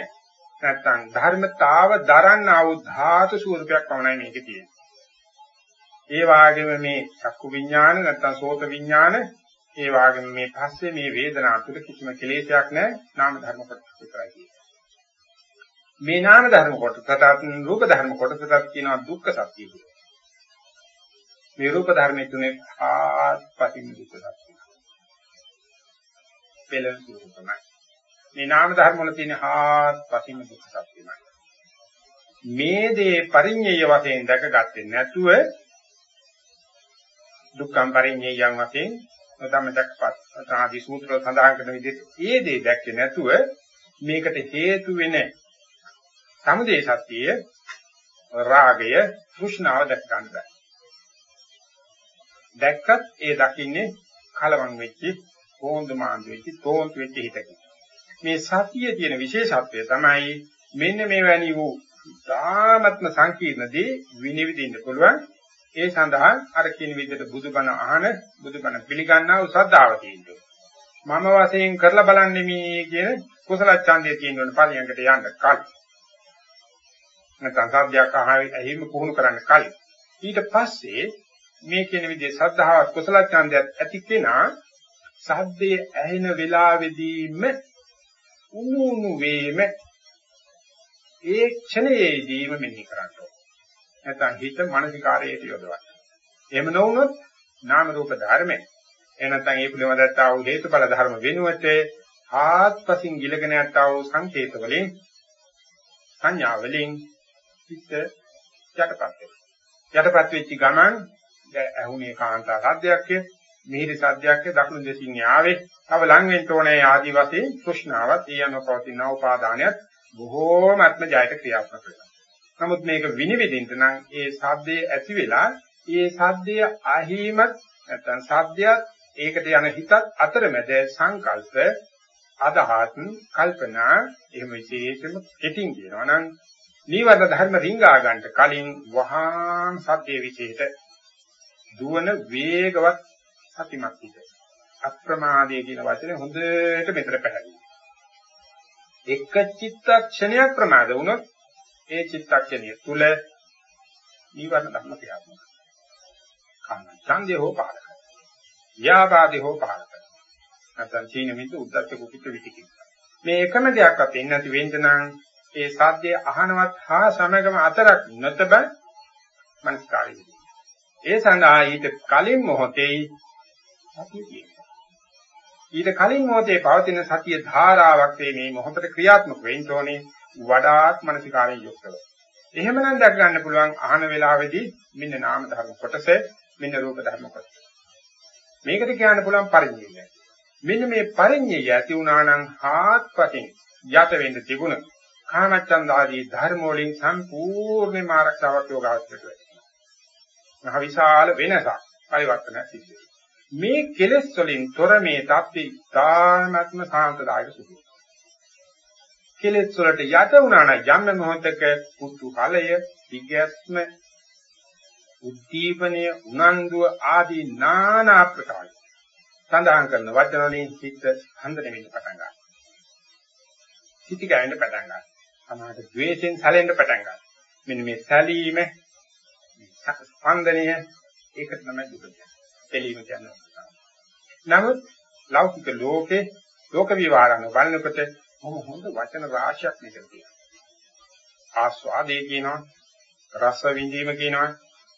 නැත්තම් ධර්මතාව දරන්නා වූ ධාතු ස්වරූපයක් පමණයි මේකේ තියෙන්නේ. ඒ වාගේම මේ චක්කු විඥාන නැත්තම් සෝත විඥාන ඒ වාගේම මේ පස්සේ මේ වේදනා තුළ කිසිම කෙලෙසයක් නැහැ නාම ධර්ම කොටස් විතරයි කියන්නේ. මේ නාම ධර්ම කොටසට රූප ධර්ම කොටසට කියනවා දුක්ඛ සත්‍ය කියලා. මේ රූප ධර්මයේ තුනේ ආත්පතින් දුක්ඛ සත්‍ය. පෙළෙන ස්වરૂපමයි. මේ නාම ධර්ම වල තියෙන ආත්පතින් දුක්ඛ සත්‍යමයි. මේ දේ පරිඤ්ඤය වශයෙන් දැකගත්තේ නැතුව දුක්ඛම් පරිඤ්ඤයයන් වශයෙන් ධම්මදක්පත් ආදී සූත්‍ර සඳහන් කරන විදිහට ඒ දේ දැක්කේ නැතුව මේකට හේතු වෙන සමුදේ සත්‍යය රාගය තෘෂ්ණාව දැක ගන්න බෑ. දැක්කත් ඒ දකින්නේ කලවම් වෙච්චි, කොන්දමාන්ද වෙච්චි, තෝන්තු වෙච්ච හිතකින්. මේ සතිය තියෙන විශේෂත්වය තමයි මෙන්න මේ වැනි වූ ධාමත්ම සංකීර්ණදී විනිවිදින්න පුළුවන්. ඒ සඳහා අර කියන විදිහට බුදුබණ අහන, බුදුබණ පිළිගන්නා වූ ශ්‍රද්ධාව තියෙනවා. මම වශයෙන් කරලා බලන්නේ මේ කියන කුසල ඡන්දය තියෙනවනේ පරියන්කට යන්න කලින්. නැත්නම් සාධ්‍යයක් අහිම පුහුණු කරන්න කලින්. ඊට පස්සේ මේ කියන විදිහේ ශ්‍රද්ධාවත් කුසල ඡන්දයක් ඇති කෙනා සද්දේ ඇහෙන වෙලාවෙදීම උණුණු වේම ඒ ක්ෂණයේදීම මෙහි කරන්න ඕනේ. නැත්නම් හිත මානසිකාරයට යොදවන්න. එහෙම නොවුනොත් නාම රූප ධර්මයි. එහෙ නැත්නම් ඒ පිළිවෙලට ආ වූ හේතුඵල ධර්ම වෙනුවට ආත්පසින් ගිලගෙන යටා වූ සංකේත වලින් සංඥා වලින් හිත යටපත් වෙනවා. යටපත් වෙච්ච ගමන් ඇහුනේ කාන්තා සද්දයක් මිහිරි සද්දයක් දකුණු දෙසින් ආවේ තව ලං වෙන්න ඕනේ ආදි වශයෙන් කෘෂ්ණාවත් ඒ අනුව පවතින උපාදානයත් බොහෝමත්ම ජයයට ක්‍රියාත්මක වෙනවා. නමුත් මේක විනිවිදින්න නම් ඒ සද්දේ ඇති වෙලා ඒ සද්දය අහිමත් නැත්නම් සද්දයක් ඒකට යන හිතත් අතරමැද සංකල්ප අදහත් කල්පනා එහෙම විශේෂම කෙටින් කියනවා නම් නීවරණ ධර්ම රිංගා ගන්නට කලින් වහාම් සද්දේ විශේෂයට දුවන වේගවත් සතිමත් හිත අප්‍රමාදයේ කියන වචනේ හොඳට මෙතන පැහැදිලි. එක චිත්තක්ෂණයක් ප්‍රමාද වුණොත් ඒ චිත්තක්ෂණය තුල නීවරණ ධර්ම ක්‍රියාත්මක කාම ඡන්දේ හෝ පහල කරනවා. ව්‍යාපාදේ හෝ පහල කරනවා. නැත්නම් චීන මිද්ද උද්දච්ච කුපිත විතිකින්. මේ එකම දෙයක්වත් එන්නේ නැති වෙන්න නම් ඒ සාධ්‍ය අහනවත් හා සමගම අතරක් නොතබ මනස්කාරය. ඒ සඳහා ඊට කලින් මොහොතේ සතිය තියෙනවා. ඊට කලින් මොහොතේ පවතින සතිය ධාරාවක් මේ මොහොතේ ක්‍රියාත්මක වෙන්න ඕනේ වඩාත් මනසිකාරයෙන් යුක්තව. එහෙමනම් දැක ගන්න පුළුවන් අහන වෙලාවේදී මෙන්න නාම ධර්ම කොටස මෙන්න රූප ධර්ම කොටස. මේකට කියන්න පුළුවන් පරිඥය. මෙන්න මේ පරිඥය ඇති වුණා නම් හාත්පසින් යට වෙන්න තිබුණ කාමච්ඡන්ද ආදී ධර්ම වලින් සම්පූර්ණයෙන්ම ආරක්ෂාවක් යෝගාවචරයට අවිශාල වෙනසක් පරිවර්තන සිද්ධ මේ කෙලෙස් වලින් තොර මේ தත්ති ධානාත්ම සාන්තදායක සුදු කෙලෙස් වලට යට වුණා නම් යම් මොහොතක පුතු කලය විග්‍යස්ම උද්දීපනය උනන්දුව ආදී নানা ප්‍රකාර සඳහන් කරන වචන වලින් සිත් හඳ දෙමින් පටන් ගන්නවා. සිටි ගන්න පටන් ගන්නවා. සමහරට ද්වේෂෙන් සැලෙන්න පටන් ගන්නවා. මෙන්න මේ සැලීම ස්පන්දනය ඒක තමයි දුක කියන්නේ. එළීම කියන්නේ. නමුත් ලෞකික ලෝකේ ලෝක විවරණ බලනකොට මොම හොඳ වචන රාශියක් මෙතන තියෙනවා. ආස්වාදේ කියනවා, රස විඳීම කියනවා,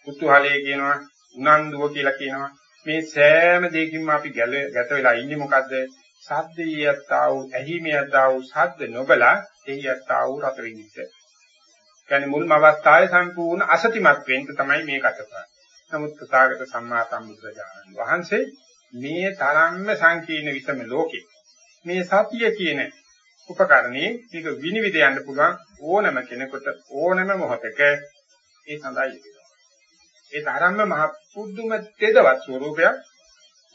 කුතුහලයේ කියනවා, උනන්දුව කියලා කියනවා. මේ සෑම දෙයකින්ම අපි ගැත වෙලා ඉන්නේ මොකද්ද? සද්දේයත්තා වූ ඇහිමියත්තා වූ සද්ද නොබලා එහියත්තා වූ රත විඳින්න. කියන්නේ මුල්ම අවස්ථාවේ සම්පූර්ණ අසතිමත් වෙන්න තමයි මේ කටපාඩම. නමුත් තථාගත සම්මා සම්බුදුරජාණන් වහන්සේ මේ තරම්ම සංකීර්ණ විසම ලෝකේ මේ සතිය කියන උපකරණේ මේක විනිවිද යන්න පුළුවන් ඕනම කෙනෙකුට ඕනම මොහොතක ඒ සඳහා යෙදෙනවා. ඒ තරම්ම මහ පුදුම තෙදවත් ස්වરૂපයක්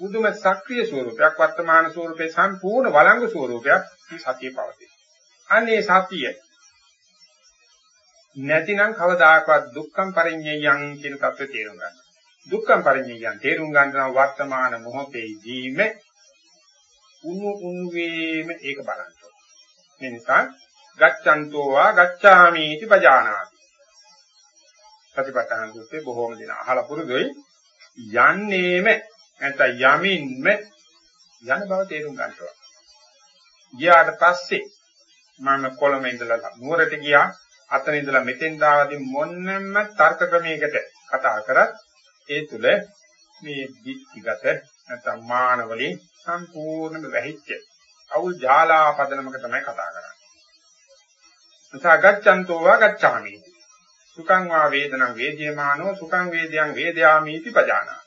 පුදුම සක්‍රීය ස්වરૂපයක් වර්තමාන ස්වરૂපේ සම්පූර්ණ වළංගු ස්වરૂපයක් මේ සතිය පවතී. අනේ සතිය නැතිනම් කවදාකවත් දුක්ඛම් පරිඤ්ඤයං කියන தත්ත්වය තේරුම් ගන්න. දුක්ඛම් පරිඤ්ඤයං තේරුම් ගන්නවා වර්තමාන මොහොතේදීම උණු උණු වේම ඒක බලන්න. මේ නිසා ගච්ඡන්තෝ වා ගච්ඡාමි इति පජානාති. ප්‍රතිපත්තන සූත්‍රයේ බොහෝම දෙන අහලා පුරුදුයි යන්නේම නැත්නම් යමින්ම යන බව තේරුම් ගන්නවා. ගියාට පස්සේ මම කොළඹ ඉඳලා නුවරට ගියා අතන ඉඳලා මෙතෙන් දාවදී මොන්නම තර්ක ක්‍රමයකට කතා කරත් ඒ තුල මේ දික්තිගත නැත්නම් මාන වලින් සම්පූර්ණම වැහිච්ච අවුල් ජාලා පදනමක තමයි කතා කරන්නේ. සාගච්ඡන්තෝ වා ගච්ඡාමි. සුඛං වා වේදනං වේද්‍යමානෝ සුඛං වේදයන් වේදයාමීති පජානා.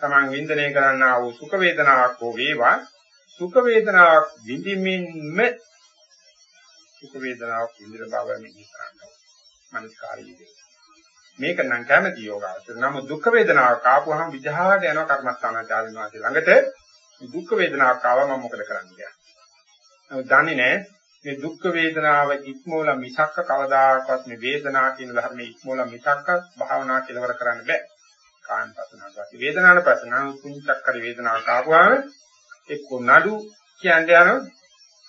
තමන් වින්දනය කරන්නා වූ සුඛ වේදනාවක් හෝ වේවා සුඛ වේදනාවක් විඳින්මින්ම සුඛ වේදනාවක් විඳින බව මෙහි කරන්නේ. මනස්කාරී මේක නම් කැමැති යෝගාවචර. නමුත් දුක් වේදනාවක් ආපුවහම විජහාට යනවා කර්මස්ථානාචාරින් වාසේ ළඟට. මේ දුක් වේදනාවක් ආවම මම මොකද කරන්නේ? නමුත් දන්නේ නැහැ මේ දුක් වේදනාව ඉක්මෝල මිසක්ක කවදාකවත් මේ වේදනාව කියන ධර්මයේ ඉක්මෝල මිසක්ක භාවනා කෙලවර කරන්න බෑ. කායන පසනාවක්. වේදනාන පසනාව කුංචක් කර වේදනාවක් ආපුවාම එක්ක නඩු කියන්නේ යනවා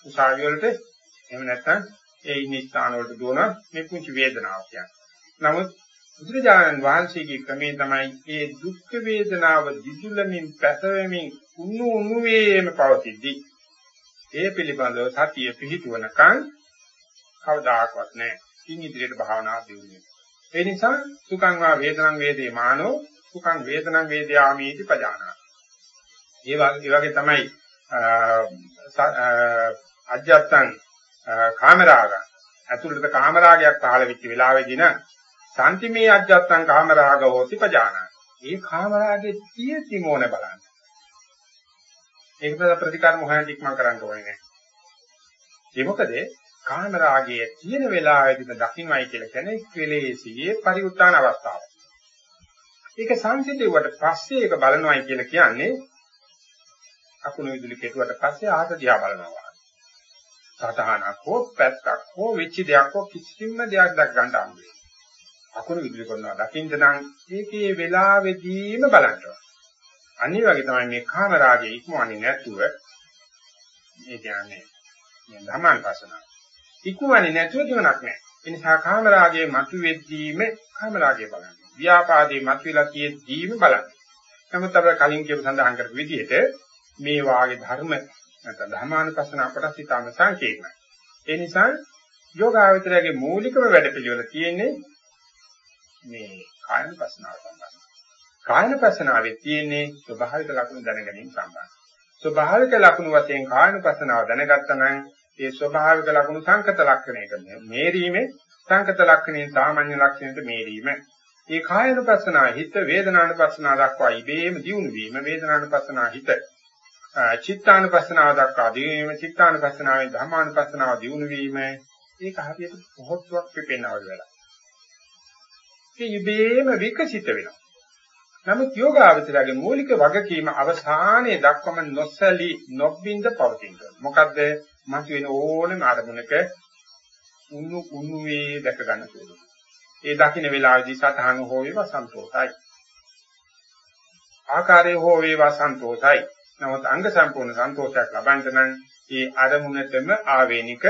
උසාවිය වලට එහෙම නැත්නම් ඒ ඉන්න ස්ථාන වලට දුවන මේ කුංචි වේදනාව කියන්නේ. නමුත් බුදුරජාණන් වහන්සේගේ ක්‍රමේ තමයි මේ දුක් වේදනාව දිදුලමින් පැසවෙමින් උණු උණු වේම පවතිද්දී ඒ පිළිබඳව සතිය පිහිටුවනකන් කවදාකවත් නැහැ. ඉන් ඉදිරියට භාවනා දියුනේ. ඒ නිසා සුඛං වා වේදනං වේදේ මානෝ සුඛං වේදනං වේදයාමීති පජානා. ඒ වගේ තමයි අජත්තං කාමරාග ඇතුළත කාමරාගයක් පහළ වෙච්ච වෙලාවේදී නම් සම්තිමේ අජත්තං කාමරාග හෝති පජානා. ඒ කාමරාගේ තියෙති මොන බලන්න. ඒකද ප්‍රතිකාර මොහොතක් ඉක්මන් කරන්න ඕනේ නැහැ. ඒ මොකද කාමරාගයේ තියෙන වෙලාවෙදිම දකින්නයි කියලා කියන්නේ කෙලෙසියේ පරිඋත්තාන අවස්ථාව. ඒක සංසිඳුවට පස්සේ ඒක බලනවායි කියලා කියන්නේ අකුණු විදුලි කෙටුවට පස්සේ ආහත දිහා බලනවා. සතහනක් හෝ පැත්තක් හෝ වෙච්ච දෙයක් හෝ කිසිම දෙයක් දැක් ගන්න හම්බෙන්නේ. අකුණු විදුලි කරනවා දකින්න නම් ඒකේ වෙලාවෙදීම බලන්න ඕන. අනිත් වගේ තමයි මේ කාම රාගයේ ඉක්මවන්නේ නැතුව මේ කියන්නේ මේ ධර්මයන් පසන. ඉක්මවන්නේ නැතුව ජීවණක් නැහැ. ඒ නිසා කාම රාගයේ මතුවෙද්දීම කාම රාගය බලන්න. ව්‍යාපාදේ මතුවලා තියෙද්දීම බලන්න. නමුත් අපේ කලින් කියපු සඳහන් කරපු විදිහට මේ වාගේ ධර්ම නැත්නම් ධර්මානුපස්සන අපට සිතාම සංකේතයි. ඒ නිසා යෝගාවචරයේ මූලිකම වැඩපිළිවෙල තියෙන්නේ මේ කායනුපස්සනාව සම්බන්ධයි. කායනුපස්සනාවේ තියෙන්නේ ස්වභාවික ලක්ෂණ දැනගැනීම සම්බන්ධයි. ස්වභාවික ලක්ෂණ වශයෙන් කායනුපස්සනාව දැනගත්තා නම් ඒ ස්වභාවික ලක්ෂණ සංකත ලක්ෂණයක මේරීමේ සංකත ලක්ෂණයෙන් සාමාන්‍ය ලක්ෂණයට මේරීම ඒ කායනුපස්සනා හිත වේදනානුපස්සනා දක්වා ඉබේම දියුණු වීම වේදනානුපස්සනා හිත චිත්තානුපස්සනාව දක්වා දියුණු වීම චිත්තානුපස්සනාවෙන් ධම්මානුපස්සනාව දියුණු වීම ඒක හරියට පොහොත්තුවක් පිපෙනවා වගේ වැඩක්. ඒ ඉබේම විකසිත වෙනවා. නමුත් යෝගාවචරයේ මූලික වගකීම අවසානයේ දක්වම නොසලී නොබින්ද පවතින. මොකද්ද? මතුවෙන ඕනම අරමුණක උණු උණු වේ දැක ගන්න පුළුවන්. ඒ දකින්න වෙලාවේදී සතහන හෝ වේවා සන්තෝෂයි. ආකාරය හෝ වේවා සන්තෝෂයි. නමුත් අංග සම්පූර්ණ සන්තෝෂයක් ලබන්න නම් ඒ අරමුණටම ආවේනික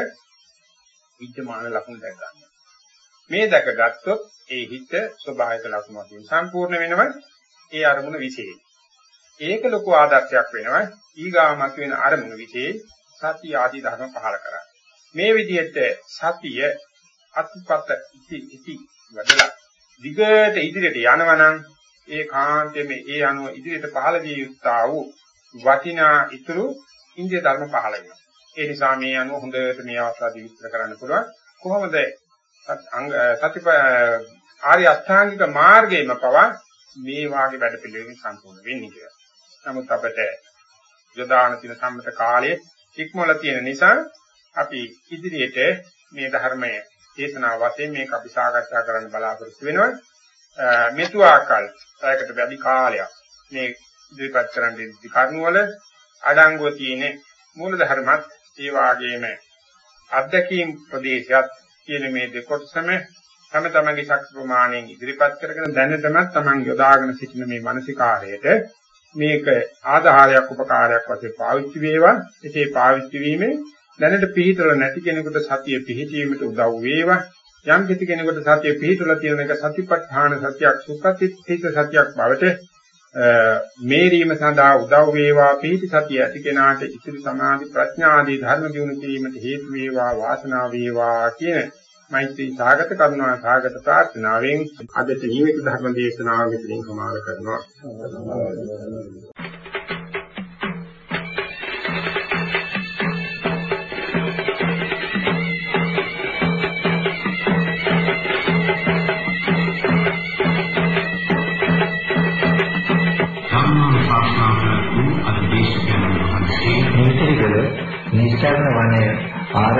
විද්‍යමාන ලක්ෂණ දැක ගන්න. මේ දැකගත්තොත් ඒ හිත ස්වභාවික ලක්ෂණ වලින් සම්පූර්ණ වෙනවා ඒ අරමුණ විශේෂයි. ඒක ලොකු ආදර්ශයක් වෙනවා ඊගාමත් වෙන අරමුණ විශේෂ සතිය ආදී ධර්ම පහල කරා. මේ විදිහට සතිය අත්පත් ඉති ඉති වදලා දිගට ඉදිරියට යනවනම් ඒ කාන්තෙම ඒ අනුව ඉදිරියට පහළ විය යුත්තා වූ වටිනා ඉතුරු ඉන්දිය ධර්ම පහළ වෙනවා. ඒ නිසා මේ අනුව හොඳට මේ අවස්ථාවේ විස්තර කරන්න පුළුවන් කොහොමද සතිප ආර්ය අෂ්ටාංගික මාර්ගයේම පවා මේ වාගේ වැඩ පිළිවෙලින් සම්පූර්ණ වෙන්නේ කියලා. නමුත් අපිට යොදාන තියෙන සම්මත කාලයේ ඉක්මවල තියෙන නිසා අපි ඉදිරියට මේ ධර්මය දේශනා වශයෙන් මේක අපි සාකච්ඡා කරන්න බලාපොරොත්තු වෙනවා. මෙතු ආකල් පැයකට වැඩි කාලයක් මේ ඉදිරිපත් කරන්න ඉදි කරුණවල අඩංගුව තියෙන මූල ධර්මත් ඒ වාගේම අධ්‍යක්ීම් ප්‍රදේශයත් කියන මේ දෙකොටසම තම තමන්ගේ ශක්ති ප්‍රමාණයෙන් ඉදිරිපත් කරගෙන දැනටමත් තමන් යොදාගෙන සිටින මේ මානසිකාරයට මේක ආධාරයක් උපකාරයක් වශයෙන් පාවිච්චි වේවා. එසේ පාවිච්චි වීමෙන් දැනට පිළිතර නැති කෙනෙකුට සතිය පිහිටීමට උදව් වේවා. යම් කිසි කෙනෙකුට සතිය පිහිටලා තියෙන එක සතිපට්ඨාන සතියක් සුඛතිත් සතියක් බවට මේරීම සඳහා උදව් වේවා පිහිටි සතිය ඇති කෙනාට ඉතිරි සමාධි ප්‍රඥා ආදී ධර්ම දියුණු කිරීමට හේතු වේවා වාසනාව වේවා කියන මෛත්‍රී සාගත කරුණා සාගත ප්‍රාර්ථනාවෙන් අදට ජීවිත ධර්ම දේශනාව මෙතනින් සමාප්ත කරනවා.